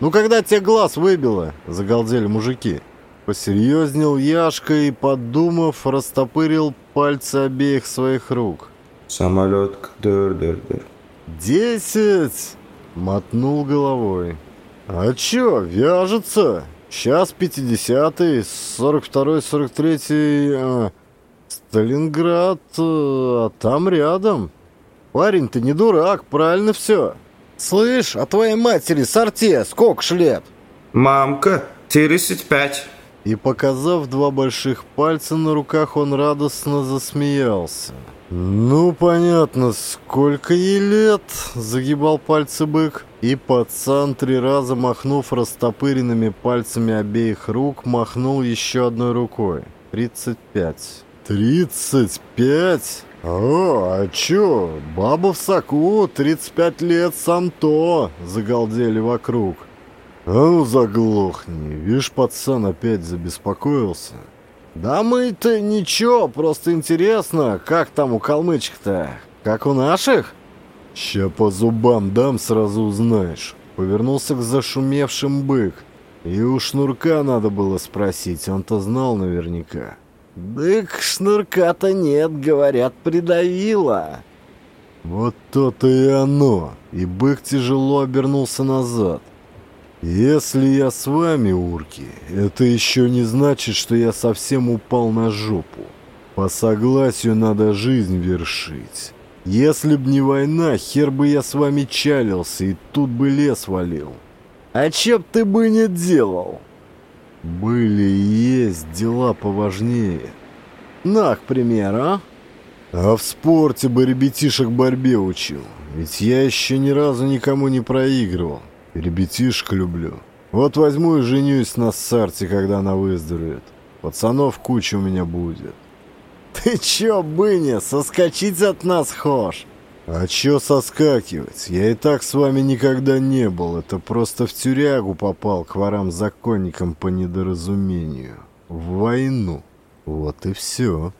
Ну, когда тебе глаз выбило?» — загалдели мужики. Посерьезнел Яшка и, подумав, растопырил пальцы обеих своих рук. «Самолет дыр-дыр-дыр». «Десять!» — мотнул головой. «А чё, вяжется? Сейчас пятидесятый, сорок второй, сорок третий...» а, Сталинград, э, а там рядом. Парень, ты не дурак, правильно все. Слышь, а твоей матери сорте сколько ж лет? Мамка, 35. И показав два больших пальца на руках, он радостно засмеялся. «Ну, понятно, сколько ей лет?» — загибал пальцы бык. И пацан, три раза махнув растопыренными пальцами обеих рук, махнул еще одной рукой. «Тридцать пять». «Тридцать пять? О, а чё, баба в соку, тридцать пять лет, сам то!» — загалдели вокруг. «А ну, заглохни, видишь, пацан опять забеспокоился». «Да мы-то ничего, просто интересно, как там у калмычек-то? Как у наших?» «Ща по зубам дам, сразу узнаешь». Повернулся к зашумевшим бык. И у шнурка надо было спросить, он-то знал наверняка. «Дык, шнурка-то нет, говорят, придавило». Вот то-то и оно. И бык тяжело обернулся назад. Если я с вами, урки, это еще не значит, что я совсем упал на жопу. По согласию надо жизнь вершить. Если б не война, хер бы я с вами чалился и тут бы лес валил. А че б ты бы не делал? Были и есть дела поважнее. На, к примеру, а? А в спорте бы ребятишек борьбе учил. Ведь я еще ни разу никому не проигрывал. Ребятишек люблю. Вот возьму и женюсь на Сарте, когда она выздоровеет. Пацанов куча у меня будет. Ты чё, быня, соскочить от нас хошь? «А чё соскакивать? Я и так с вами никогда не был. Это просто в тюрягу попал к ворам-законникам по недоразумению. В войну. Вот и всё.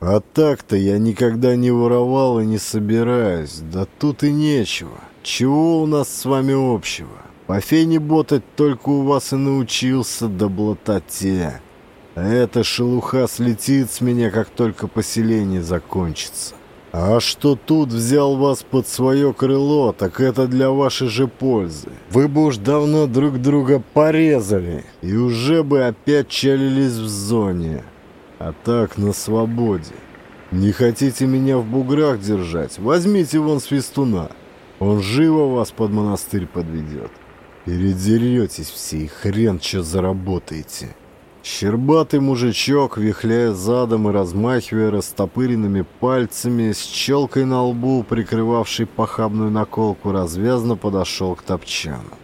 А так-то я никогда не воровал и не собираюсь. Да тут и нечего. Чего у нас с вами общего? По фене ботать только у вас и научился до блатоте. А эта шелуха слетит с меня, как только поселение закончится. А что тут взял вас под свое крыло, так это для вашей же пользы. Вы бы уж давно друг друга порезали и уже бы опять чалились в зоне. А так на свободе. Не хотите меня в буграх держать? Возьмите вон свистуна. Он живо вас под монастырь подведет. Передеретесь все и хрен что заработаете. Щербатый мужичок, вихляя задом и размахивая растопыренными пальцами, с челкой на лбу, прикрывавший похабную наколку, развязно подошел к топчану.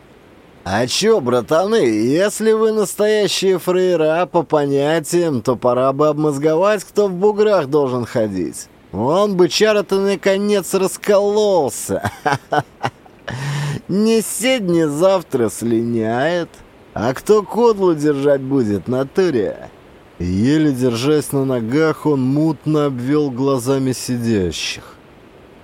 «А чё, братаны, если вы настоящие фрейра по понятиям, то пора бы обмозговать, кто в буграх должен ходить. Он, бычара-то, наконец раскололся. Не седни завтра слиняет». А кто кодлу держать будет, натуре?» Еле держась на ногах, он мутно обвел глазами сидящих.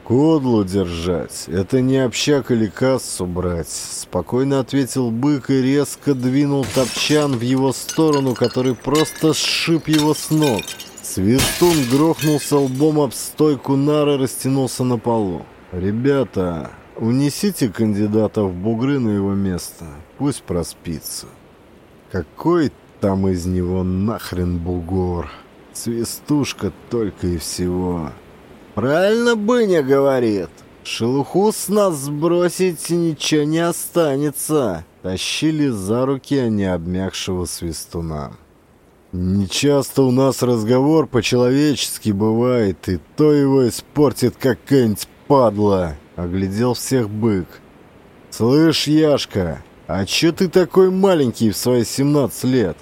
«Кодлу держать — это не общак или кассу брать», — спокойно ответил бык и резко двинул топчан в его сторону, который просто сшиб его с ног. Свистун грохнулся лбом об стойку нары, растянулся на полу. «Ребята, унесите кандидата в бугры на его место. Пусть проспится. Какой там из него нахрен бугор? Свистушка только и всего. Правильно Быня говорит. Шелуху с нас сбросить ничего не останется. тащили за руки, не обмякшего свистуна. «Нечасто у нас разговор по-человечески бывает, и то его испортит какая-нибудь падла», — оглядел всех бык. «Слышь, Яшка, а чё ты такой маленький в свои 17 лет?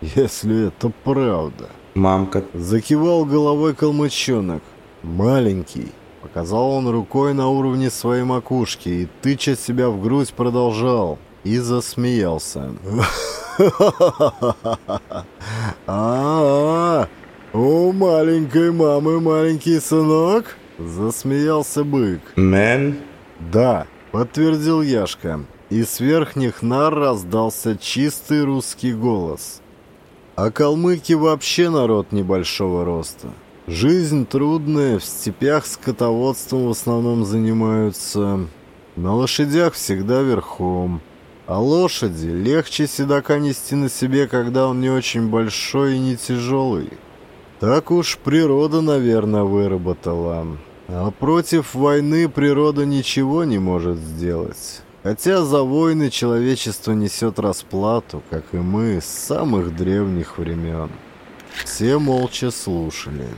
Если это правда». Мамка. Закивал головой калмычонок. «Маленький». Показал он рукой на уровне своей макушки и, тыча себя в грудь, продолжал. И засмеялся. «А-а-а! У маленькой мамы маленький сынок?» Засмеялся бык. Мен? «Да», — подтвердил Яшка. И с верхних нар раздался чистый русский голос. А калмыки вообще народ небольшого роста. Жизнь трудная, в степях скотоводством в основном занимаются. На лошадях всегда верхом. А лошади легче седока нести на себе, когда он не очень большой и не тяжелый. Так уж природа, наверное, выработала. А против войны природа ничего не может сделать. Хотя за войны человечество несет расплату, как и мы, с самых древних времен. Все молча слушали.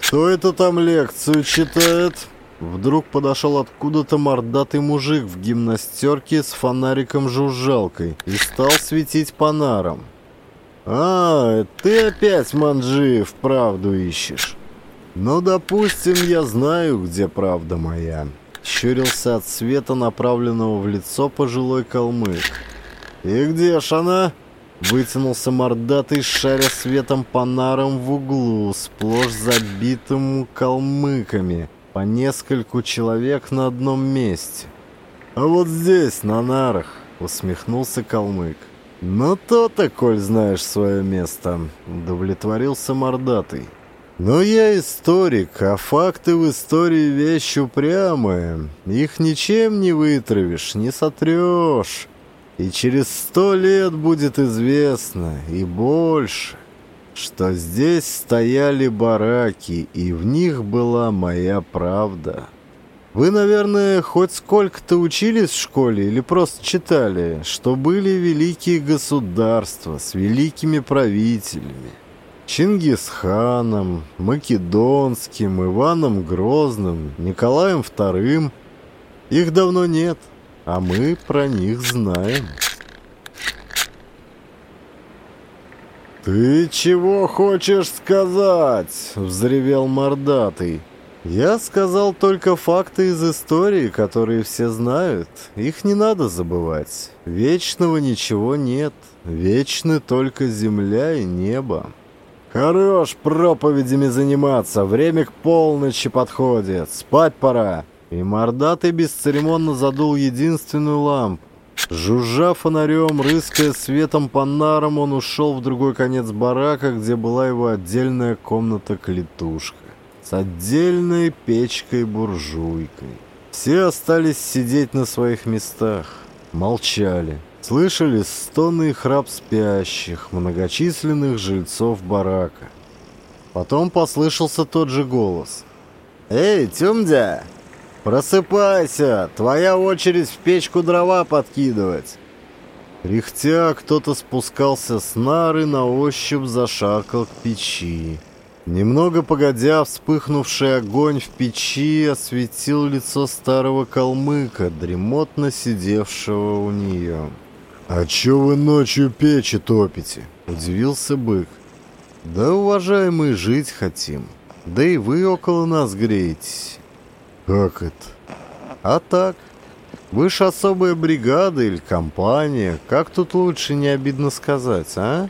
«Кто это там лекцию читает?» Вдруг подошел откуда-то мордатый мужик в гимнастерке с фонариком-жужжалкой и стал светить по нарам. «А, ты опять, манджи, вправду ищешь?» «Ну, допустим, я знаю, где правда моя», — щурился от света, направленного в лицо пожилой калмык. «И где ж она?» Вытянулся мордатый, шаря светом по нарам в углу, сплошь забитым калмыками, по нескольку человек на одном месте. «А вот здесь, на нарах», — усмехнулся калмык. «Ну то-то, коль знаешь свое место», — удовлетворился мордатый. «Но я историк, а факты в истории вещь упрямая. Их ничем не вытравишь, не сотрешь». И через сто лет будет известно, и больше, что здесь стояли бараки, и в них была моя правда. Вы, наверное, хоть сколько-то учились в школе или просто читали, что были великие государства с великими правителями. Чингисханом, Македонским, Иваном Грозным, Николаем II. Их давно нет. А мы про них знаем. «Ты чего хочешь сказать?» — взревел мордатый. «Я сказал только факты из истории, которые все знают. Их не надо забывать. Вечного ничего нет. Вечны только земля и небо». «Хорош проповедями заниматься. Время к полночи подходит. Спать пора». И мордатый бесцеремонно задул единственную лампу. Жужжа фонарем, рыская светом по нарам, он ушел в другой конец барака, где была его отдельная комната-клетушка с отдельной печкой-буржуйкой. Все остались сидеть на своих местах, молчали, слышали стоны и храп спящих, многочисленных жильцов барака. Потом послышался тот же голос. «Эй, Тюмдя, «Просыпайся! Твоя очередь в печку дрова подкидывать!» Кряхтя, кто-то спускался с нары, на ощупь зашаркал к печи. Немного погодя, вспыхнувший огонь в печи осветил лицо старого калмыка, дремотно сидевшего у нее. «А чё вы ночью печи топите?» — удивился бык. «Да, уважаемый, жить хотим. Да и вы около нас греетесь. «Как это?» «А так. Вы ж особая бригада или компания. Как тут лучше не обидно сказать, а?»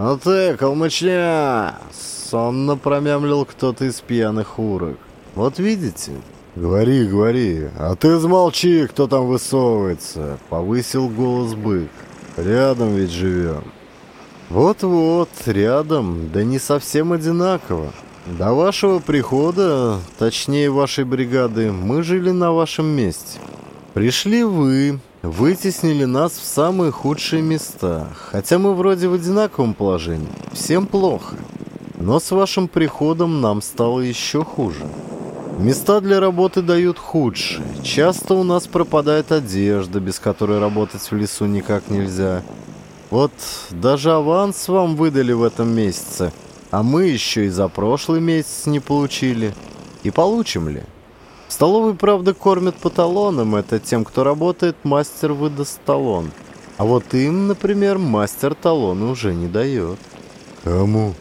«Ну ты, калмычня!» Сонно промямлил кто-то из пьяных урок. «Вот видите?» «Говори, говори, а ты замолчи, кто там высовывается!» Повысил голос бык. «Рядом ведь живем!» «Вот-вот, рядом, да не совсем одинаково. До вашего прихода, точнее вашей бригады, мы жили на вашем месте. Пришли вы, вытеснили нас в самые худшие места, хотя мы вроде в одинаковом положении, всем плохо. Но с вашим приходом нам стало еще хуже. Места для работы дают худшие. Часто у нас пропадает одежда, без которой работать в лесу никак нельзя. Вот даже аванс вам выдали в этом месяце, а мы еще и за прошлый месяц не получили. И получим ли? В столовой, правда, кормят по талонам. Это тем, кто работает, мастер выдаст талон. А вот им, например, мастер талоны уже не дает. Кому?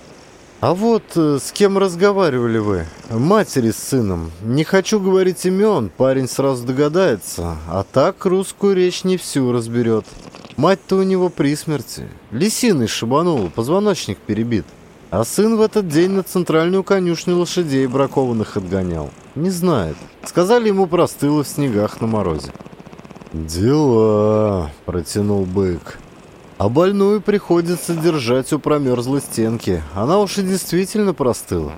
А вот э, с кем разговаривали вы? Матери с сыном. Не хочу говорить имен, парень сразу догадается. А так русскую речь не всю разберет. Мать-то у него при смерти. Лисиной шибанула, позвоночник перебит. А сын в этот день на центральную конюшню лошадей бракованных отгонял. Не знает. Сказали ему простыло в снегах на морозе. «Дела», — протянул бык. «А больную приходится держать у промерзлой стенки. Она уж и действительно простыла».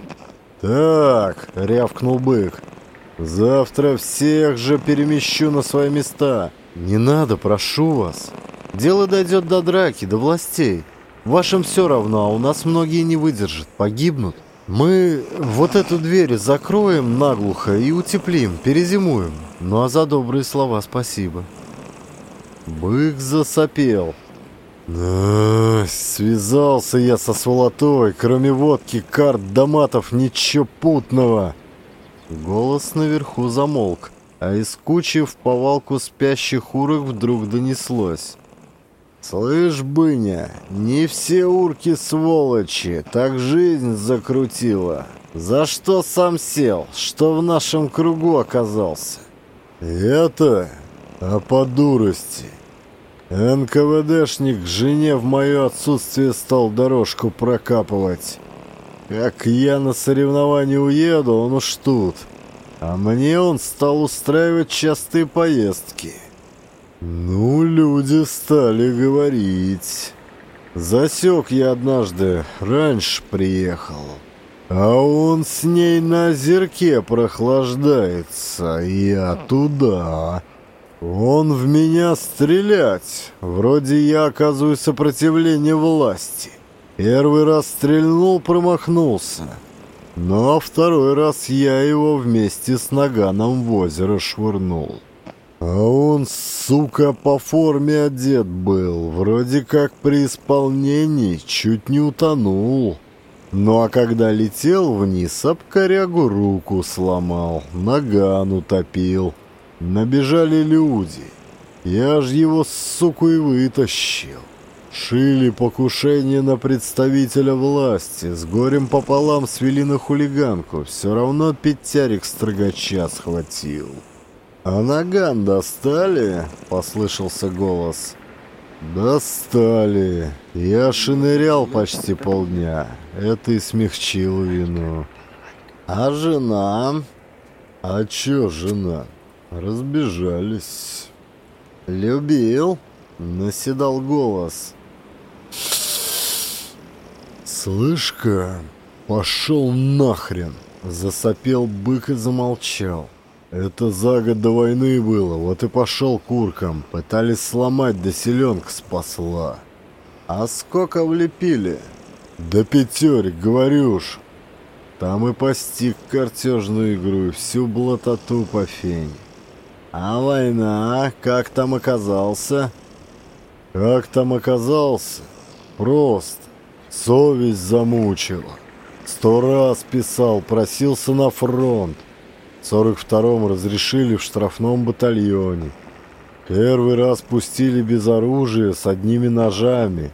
«Так», — рявкнул бык, — «завтра всех же перемещу на свои места». «Не надо, прошу вас. Дело дойдет до драки, до властей. Вашим все равно, а у нас многие не выдержат, погибнут. Мы вот эту дверь закроем наглухо и утеплим, перезимуем. Ну а за добрые слова спасибо. Бык засопел. А, связался я со сволотой, кроме водки, карт, доматов, ничего путного. Голос наверху замолк, а из кучи в повалку спящих урок вдруг донеслось. «Слышь, Быня, не все урки сволочи, так жизнь закрутила. За что сам сел, что в нашем кругу оказался?» «Это? А по дурости. НКВДшник жене в мое отсутствие стал дорожку прокапывать. Как я на соревнования уеду, он уж тут. А мне он стал устраивать частые поездки». Ну, люди стали говорить. Засек я однажды, раньше приехал. А он с ней на озерке прохлаждается, я туда. Он в меня стрелять. Вроде я оказываю сопротивление власти. Первый раз стрельнул, промахнулся. Но второй раз я его вместе с наганом в озеро швырнул. А он, сука, по форме одет был. Вроде как при исполнении чуть не утонул. Ну а когда летел вниз, об корягу руку сломал, наган утопил. Набежали люди. Я ж его, суку, и вытащил. Шили покушение на представителя власти. С горем пополам свели на хулиганку. Все равно пятярик строгача схватил. «А наган достали?» — послышался голос. «Достали. Я шинырял почти полдня. Это и смягчило вину». «А жена?» «А чё жена?» «Разбежались». «Любил?» — наседал голос. «Слышь-ка, пошел нахрен!» — засопел бык и замолчал. Это за год до войны было, вот и пошел куркам. Пытались сломать, да селенка спасла. А сколько влепили? Да пятерик, говорю ж. Там и постиг картежную игру и всю блатоту по фене. А война, как там оказался? Как там оказался? Просто. Совесть замучила. Сто раз писал, просился на фронт. В 42-м разрешили в штрафном батальоне. Первый раз пустили без оружия с одними ножами.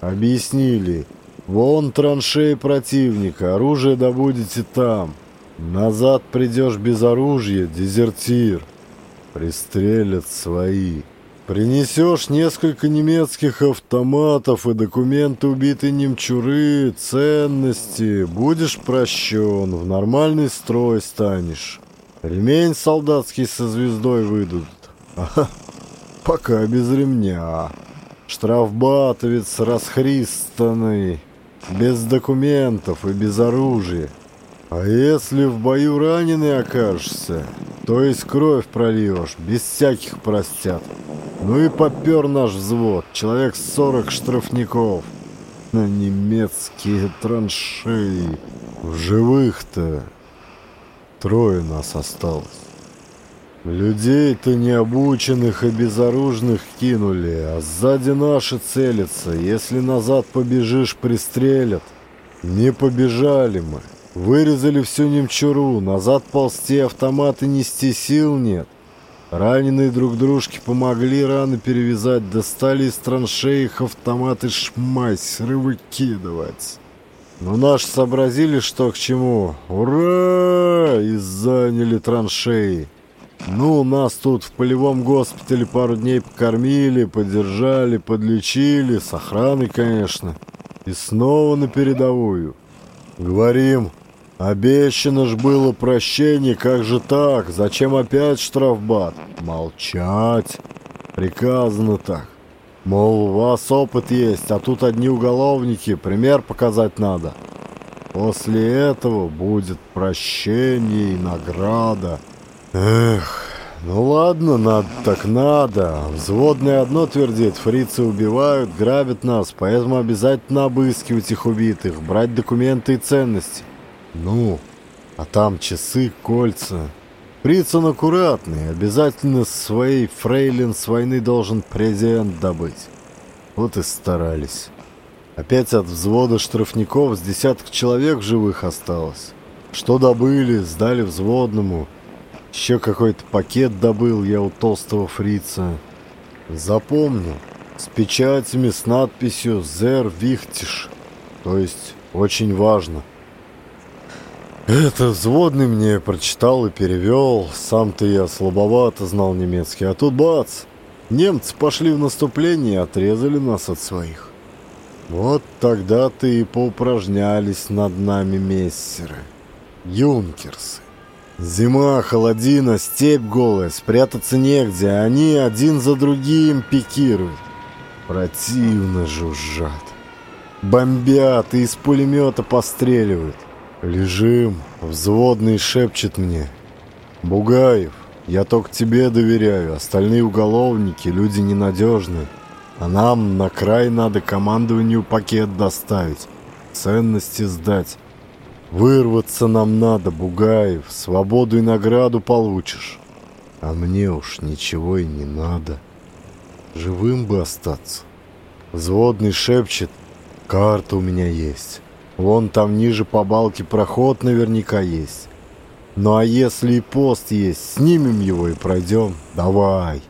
Объяснили, вон траншеи противника, оружие добудете там. Назад придешь без оружия, дезертир. Пристрелят свои. Принесешь несколько немецких автоматов и документы убитой немчуры, ценности. Будешь прощен, в нормальный строй станешь. Ремень солдатский со звездой выйдут. Ага, пока без ремня. Штрафбатовец расхристанный, без документов и без оружия. А если в бою раненый окажешься, то есть кровь прольешь, без всяких простят. Ну и попер наш взвод, человек сорок штрафников. На немецкие траншеи. В живых-то трое нас осталось. Людей-то необученных и безоружных кинули, а сзади наши целятся. Если назад побежишь, пристрелят. Не побежали мы. Вырезали всю немчуру. Назад ползти автоматы нести сил нет. Раненые друг дружке помогли раны перевязать, достали из траншеи их автоматы шмать, выкидывать. Но наши сообразили, что к чему. Ура! И заняли траншеи. Ну, нас тут в полевом госпитале пару дней покормили, поддержали, подлечили, с охраной, конечно. И снова на передовую. Говорим, обещано ж было прощение, как же так? Зачем опять штрафбат? Молчать. Приказано так. Мол, у вас опыт есть, а тут одни уголовники, пример показать надо. После этого будет прощение и награда. Эх, ну ладно, надо так надо. Взводные одно твердит, фрицы убивают, грабят нас, поэтому обязательно обыскивать их убитых, брать документы и ценности. Ну, а там часы, кольца. Фриц он аккуратный, обязательно своей фрейлин с войны должен презент добыть. Вот и старались. Опять от взвода штрафников с десяток человек живых осталось. Что добыли, сдали взводному. Еще какой-то пакет добыл я у толстого фрица. Запомнил. С печатями, с надписью «Зер Вихтиш». То есть, очень важно. Это взводный мне прочитал и перевел. Сам-то я слабовато знал немецкий. А тут бац! Немцы пошли в наступление и отрезали нас от своих. Вот тогда-то и поупражнялись над нами мессеры. Юнкерсы. Зима, холодина, степь голая, спрятаться негде, они один за другим пикируют. Противно жужжат. Бомбят и из пулемета постреливают. Лежим, взводный шепчет мне. Бугаев, я только тебе доверяю, остальные уголовники, люди ненадежные. А нам на край надо командованию пакет доставить, ценности сдать. Вырваться нам надо, Бугаев, свободу и награду получишь. А мне уж ничего и не надо. Живым бы остаться. Взводный шепчет, карта у меня есть. Вон там ниже по балке проход наверняка есть. Ну а если и пост есть, снимем его и пройдем. Давай.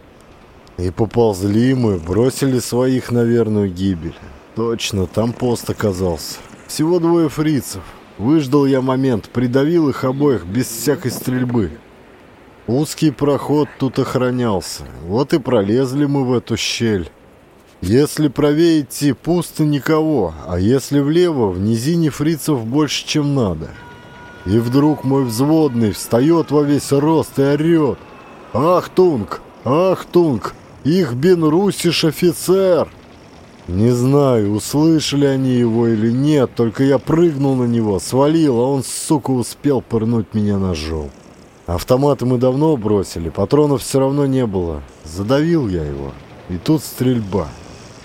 И поползли мы, бросили своих на верную гибель. Точно, там пост оказался. Всего двое фрицев. Выждал я момент, придавил их обоих без всякой стрельбы. Узкий проход тут охранялся. Вот и пролезли мы в эту щель. Если правее идти, пусто никого, а если влево, в низине фрицев больше, чем надо. И вдруг мой взводный встает во весь рост и орет. «Achtung! Achtung! Ich bin russisch Offizier!» Не знаю, услышали они его или нет, только я прыгнул на него, свалил, а он, сука, успел пырнуть меня ножом. Автоматы мы давно бросили, патронов все равно не было. Задавил я его. И тут стрельба.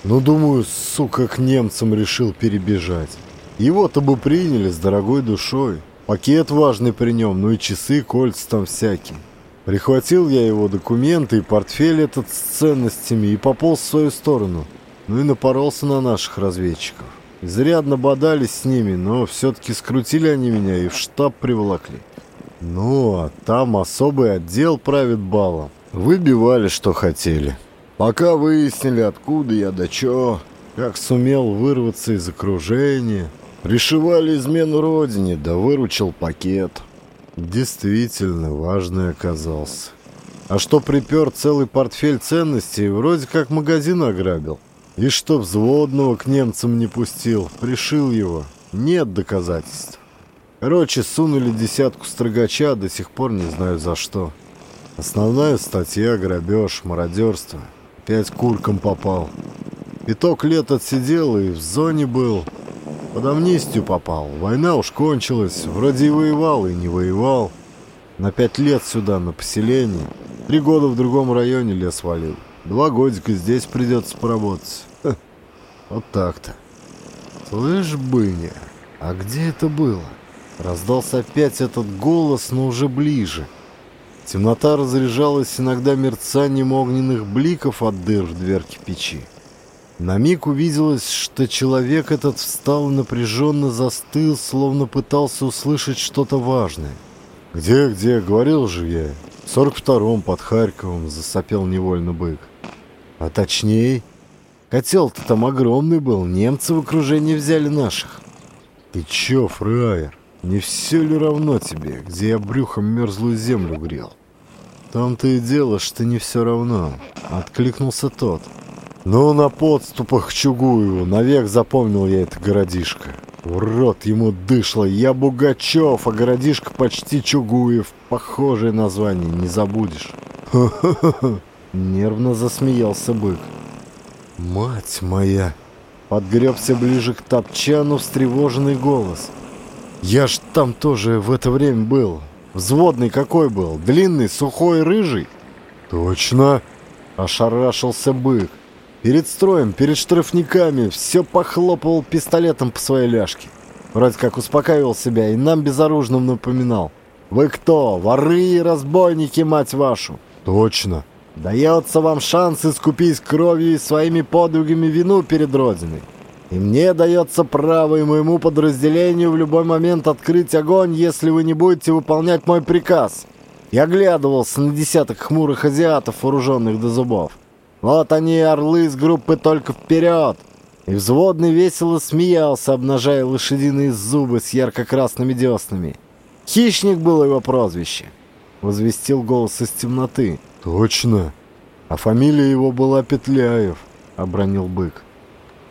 Ну, думаю, сука, к немцам решил перебежать. Его-то бы приняли с дорогой душой. Пакет важный при нем, ну и часы, кольца там всякие. Прихватил я его документы и портфель этот с ценностями и пополз в свою сторону. Ну и напоролся на наших разведчиков. Изрядно бодались с ними, но все-таки скрутили они меня и в штаб приволокли. Ну, а там особый отдел правит балом. Выбивали, что хотели. Пока выяснили, откуда я да чё, как сумел вырваться из окружения. Пришивали измену родине, да выручил пакет. Действительно важный оказался. А что припер целый портфель ценностей, вроде как магазин ограбил. И что взводного к немцам не пустил, пришил его. Нет доказательств. Короче, сунули десятку строгача, до сих пор не знаю за что. Основная статья — грабеж, мародерство. Пять куркам попал. Пяток лет отсидел и в зоне был. Под амнистию попал. Война уж кончилась. Вроде и воевал, и не воевал. На пять лет сюда, на поселение. Три года в другом районе лес валил. Два годика здесь придется поработать. Вот так-то. Слышь, Быня, а где это было? Раздался опять этот голос, но уже ближе. Темнота разряжалась иногда мерцанием огненных бликов от дыр в дверке печи. На миг увиделось, что человек этот встал напряженно застыл, словно пытался услышать что-то важное. «Где, где? Говорил же я. В сорок втором под Харьковом засопел невольно бык. А точнее, котел-то там огромный был, немцы в окружении взяли наших. Ты чё, фраер, не все ли равно тебе, где я брюхом мерзлую землю грел? Там-то и дело, что не все равно, откликнулся тот. Ну, на подступах к Чугуеву навек запомнил я это городишко. В рот ему дышло. Я Бугачев, а городишко почти Чугуев. Похожее название, не забудешь. Ха-ха-ха. Нервно засмеялся бык. Мать моя! Подгребся ближе к топчану встревоженный голос. Я ж там тоже в это время был. Взводный какой был? Длинный, сухой, рыжий? Точно! Ошарашился бык. Перед строем, перед штрафниками все похлопал пистолетом по своей ляжке. Вроде как успокаивал себя и нам безоружным напоминал. «Вы кто? Воры и разбойники, мать вашу!» «Точно!» «Дается вам шанс искупить кровью и своими подвигами вину перед Родиной. И мне дается право и моему подразделению в любой момент открыть огонь, если вы не будете выполнять мой приказ». Я оглядывался на десяток хмурых азиатов, вооруженных до зубов. Вот они, орлы из группы только вперед!» И взводный весело смеялся, обнажая лошадиные зубы с ярко-красными деснами. «Хищник» было его прозвище. Возвестил голос из темноты. «Точно! А фамилия его была Петляев», — обронил бык.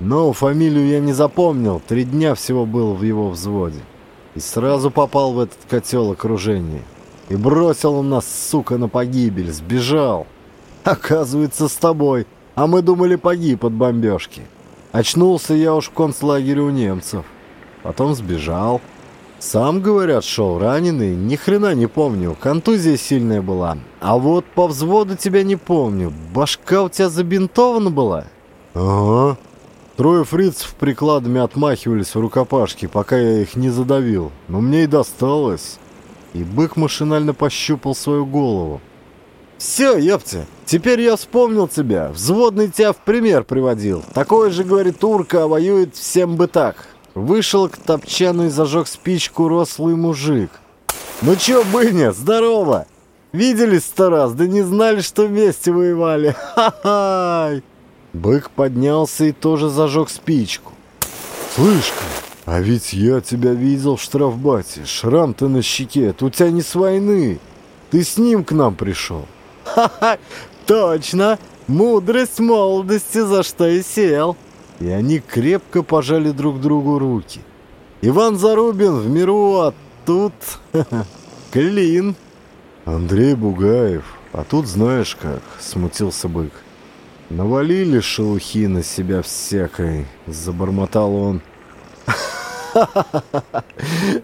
Но фамилию я не запомнил, три дня всего был в его взводе. И сразу попал в этот котел окружения. И бросил он нас, сука, на погибель, сбежал. Оказывается, с тобой. А мы думали, погиб от бомбежки. Очнулся я уж в концлагере у немцев. Потом сбежал. Сам, говорят, шел раненый. Ни хрена не помню. Контузия сильная была. А вот по взводу тебя не помню. Башка у тебя забинтована была? Ага. Трое фрицев прикладами отмахивались в рукопашке, пока я их не задавил. Но мне и досталось. И бык машинально пощупал свою голову. «Все, ёпте, теперь я вспомнил тебя. Взводный тебя в пример приводил. Такой же, говорит, турка, а воюет всем бы так». Вышел к топчану и зажег спичку рослый мужик. «Ну чё, быня, здорово! Виделись сто раз, да не знали, что вместе воевали. Ха-ха!» Бык поднялся и тоже зажег спичку. «Слышь-ка, а ведь я тебя видел в штрафбате. Шрам-то на щеке, тут тебя не с войны. Ты с ним к нам пришел». «Ха-ха! Точно! Мудрость молодости, за что и сел!» И они крепко пожали друг другу руки. Иван Зарубин в миру, а тут... Клин. Андрей Бугаев. А тут знаешь как, смутился бык. Навалили шелухи на себя всякой, забормотал он.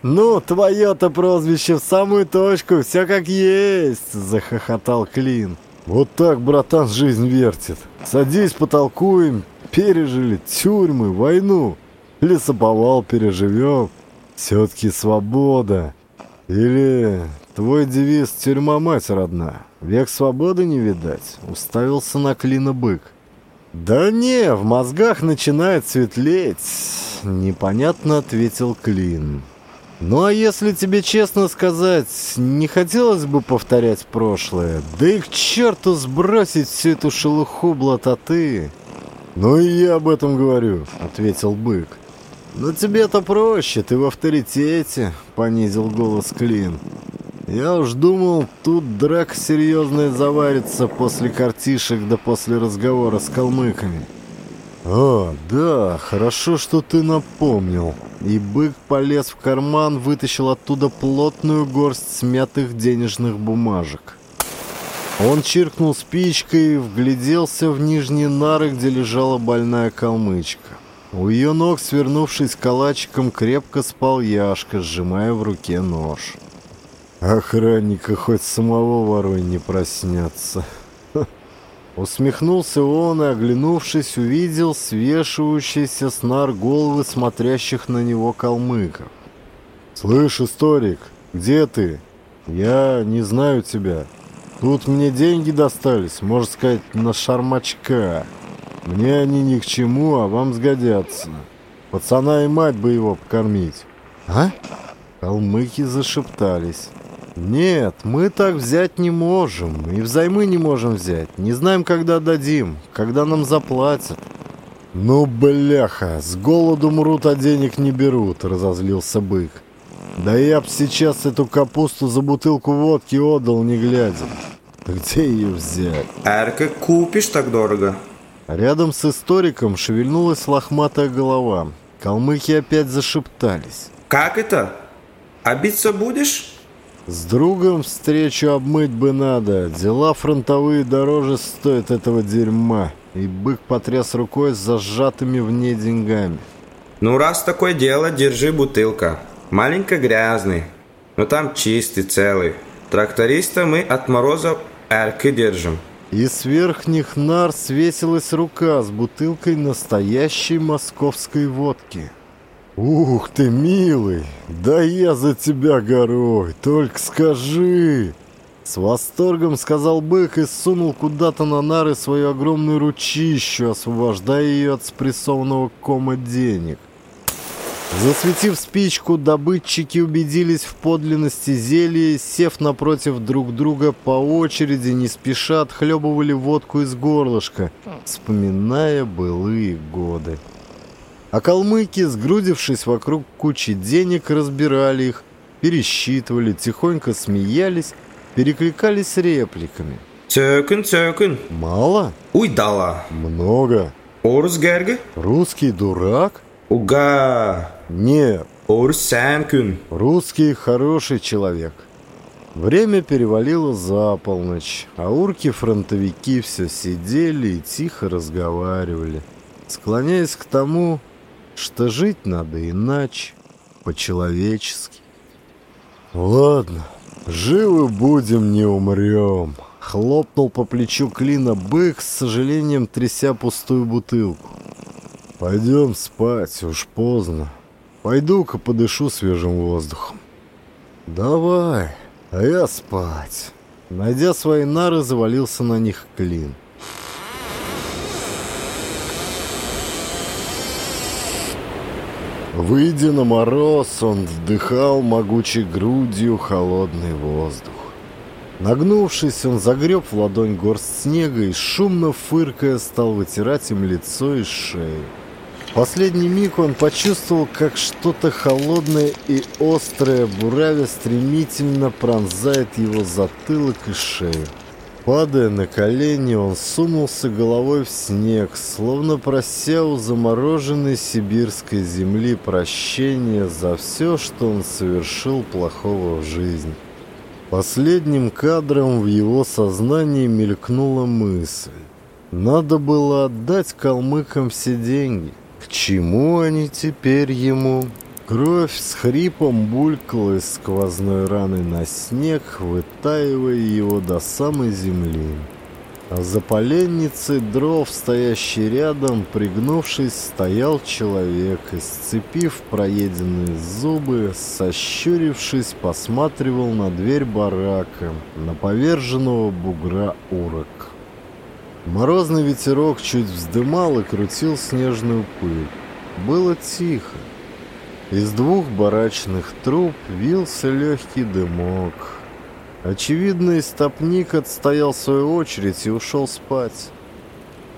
«Ну, твое-то прозвище в самую точку, все как есть!» — захохотал Клин. «Вот так, братан, жизнь вертит. Садись, потолкуем. Пережили тюрьмы, войну. Лесоповал переживем. Все-таки свобода. Или твой девиз «Тюрьма мать родна». Век свободы не видать. Уставился на Клина бык. «Да не, в мозгах начинает светлеть», — непонятно ответил Клин. «Ну а если тебе честно сказать, не хотелось бы повторять прошлое, да и к черту сбросить всю эту шелуху блатоты». «Ну и я об этом говорю», — ответил бык. «Но тебе-то проще, ты в авторитете», — понизил голос Клин. Я уж думал, тут драка серьезная заварится после картишек да после разговора с калмыками. «А, да, хорошо, что ты напомнил». И бык полез в карман, вытащил оттуда плотную горсть смятых денежных бумажек. Он чиркнул спичкой и вгляделся в нижние нары, где лежала больная калмычка. У ее ног, свернувшись калачиком, крепко спал Яшка, сжимая в руке нож. Охранника хоть самого ворой не проснется. Усмехнулся он и, оглянувшись, увидел свешивающийся с нар головы смотрящих на него калмыков. «Слышь, историк, где ты? Я не знаю тебя. Тут мне деньги достались, можно сказать, на шармачка. Мне они ни к чему, а вам сгодятся. Пацана и мать бы его покормить». «А?» Калмыки зашептались. «Нет, мы так взять не можем, и взаймы не можем взять. Не знаем, когда дадим, когда нам заплатят». «Ну, бляха, с голоду мрут, а денег не берут», — разозлился бык. «Да я б сейчас эту капусту за бутылку водки отдал, не глядя. Где ее взять?» Эрка купишь так дорого?» Рядом с историком шевельнулась лохматая голова. Калмыки опять зашептались. «Как это? Обиться будешь?» С другом встречу обмыть бы надо. Дела фронтовые дороже стоят этого дерьма. И бык потряс рукой с зажатыми в ней деньгами. «Ну, раз такое дело, держи бутылка. Маленько грязный, но там чистый, целый. Тракториста мы от мороза эрки держим». И с верхних нар свесилась рука с бутылкой настоящей московской водки. «Ух ты, милый! Да я за тебя горой! Только скажи!» С восторгом сказал бык и сунул куда-то на нары свою огромную ручищу, освобождая ее от спрессованного кома денег. Засветив спичку, добытчики убедились в подлинности зелья, сев напротив друг друга по очереди, не спеша отхлебывали водку из горлышка, вспоминая былые годы. А калмыки, сгрудившись вокруг кучи денег, разбирали их, пересчитывали, тихонько смеялись, перекликались репликами. «Цökün, цökün». Мало? Уйдала. Много. Орус? Русский дурак? Уга. Нет, Орус русский хороший человек. Время перевалило за полночь, а урки-фронтовики все сидели и тихо разговаривали, склоняясь к тому, что жить надо иначе, по-человечески. «Ладно, живы будем, не умрем», — хлопнул по плечу клина бык, с сожалением тряся пустую бутылку. «Пойдем спать, уж поздно. Пойду-ка подышу свежим воздухом». «Давай, а я спать». Найдя свои нары, завалился на них клин. Выйдя на мороз, он вдыхал могучей грудью холодный воздух. Нагнувшись, он загреб в ладонь горсть снега и, шумно фыркая, стал вытирать им лицо и шею. Последний миг он почувствовал, как что-то холодное и острое, буравя стремительно пронзает его затылок и шею. Падая на колени, он сунулся головой в снег, словно прося у замороженной сибирской земли прощения за все, что он совершил плохого в жизни. Последним кадром в его сознании мелькнула мысль. Надо было отдать калмыкам все деньги. К чему они теперь ему? Кровь с хрипом булькала из сквозной раны на снег, вытаивая его до самой земли. А за поленницей дров, стоящий рядом, пригнувшись, стоял человек и, сцепив проеденные зубы, сощурившись, посматривал на дверь барака, на поверженного бугра урок. Морозный ветерок чуть вздымал и крутил снежную пыль. Было тихо. Из двух барачных труб вился легкий дымок. Очевидно, истопник отстоял свою очередь и ушел спать.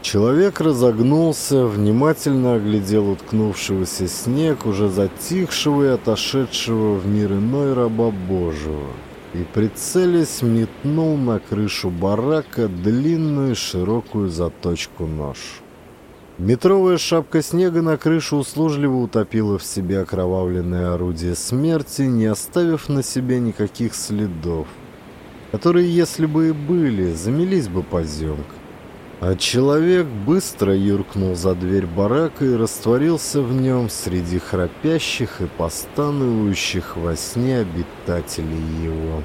Человек разогнулся, внимательно оглядел уткнувшегося снег, уже затихшего и отошедшего в мир иной раба Божьего, и, прицелясь, метнул на крышу барака длинную широкую заточку нож. Метровая шапка снега на крышу услужливо утопила в себе окровавленное орудие смерти, не оставив на себе никаких следов, которые, если бы и были, замелись бы поземкой. А человек быстро юркнул за дверь барака и растворился в нем среди храпящих и постанывающих во сне обитателей его.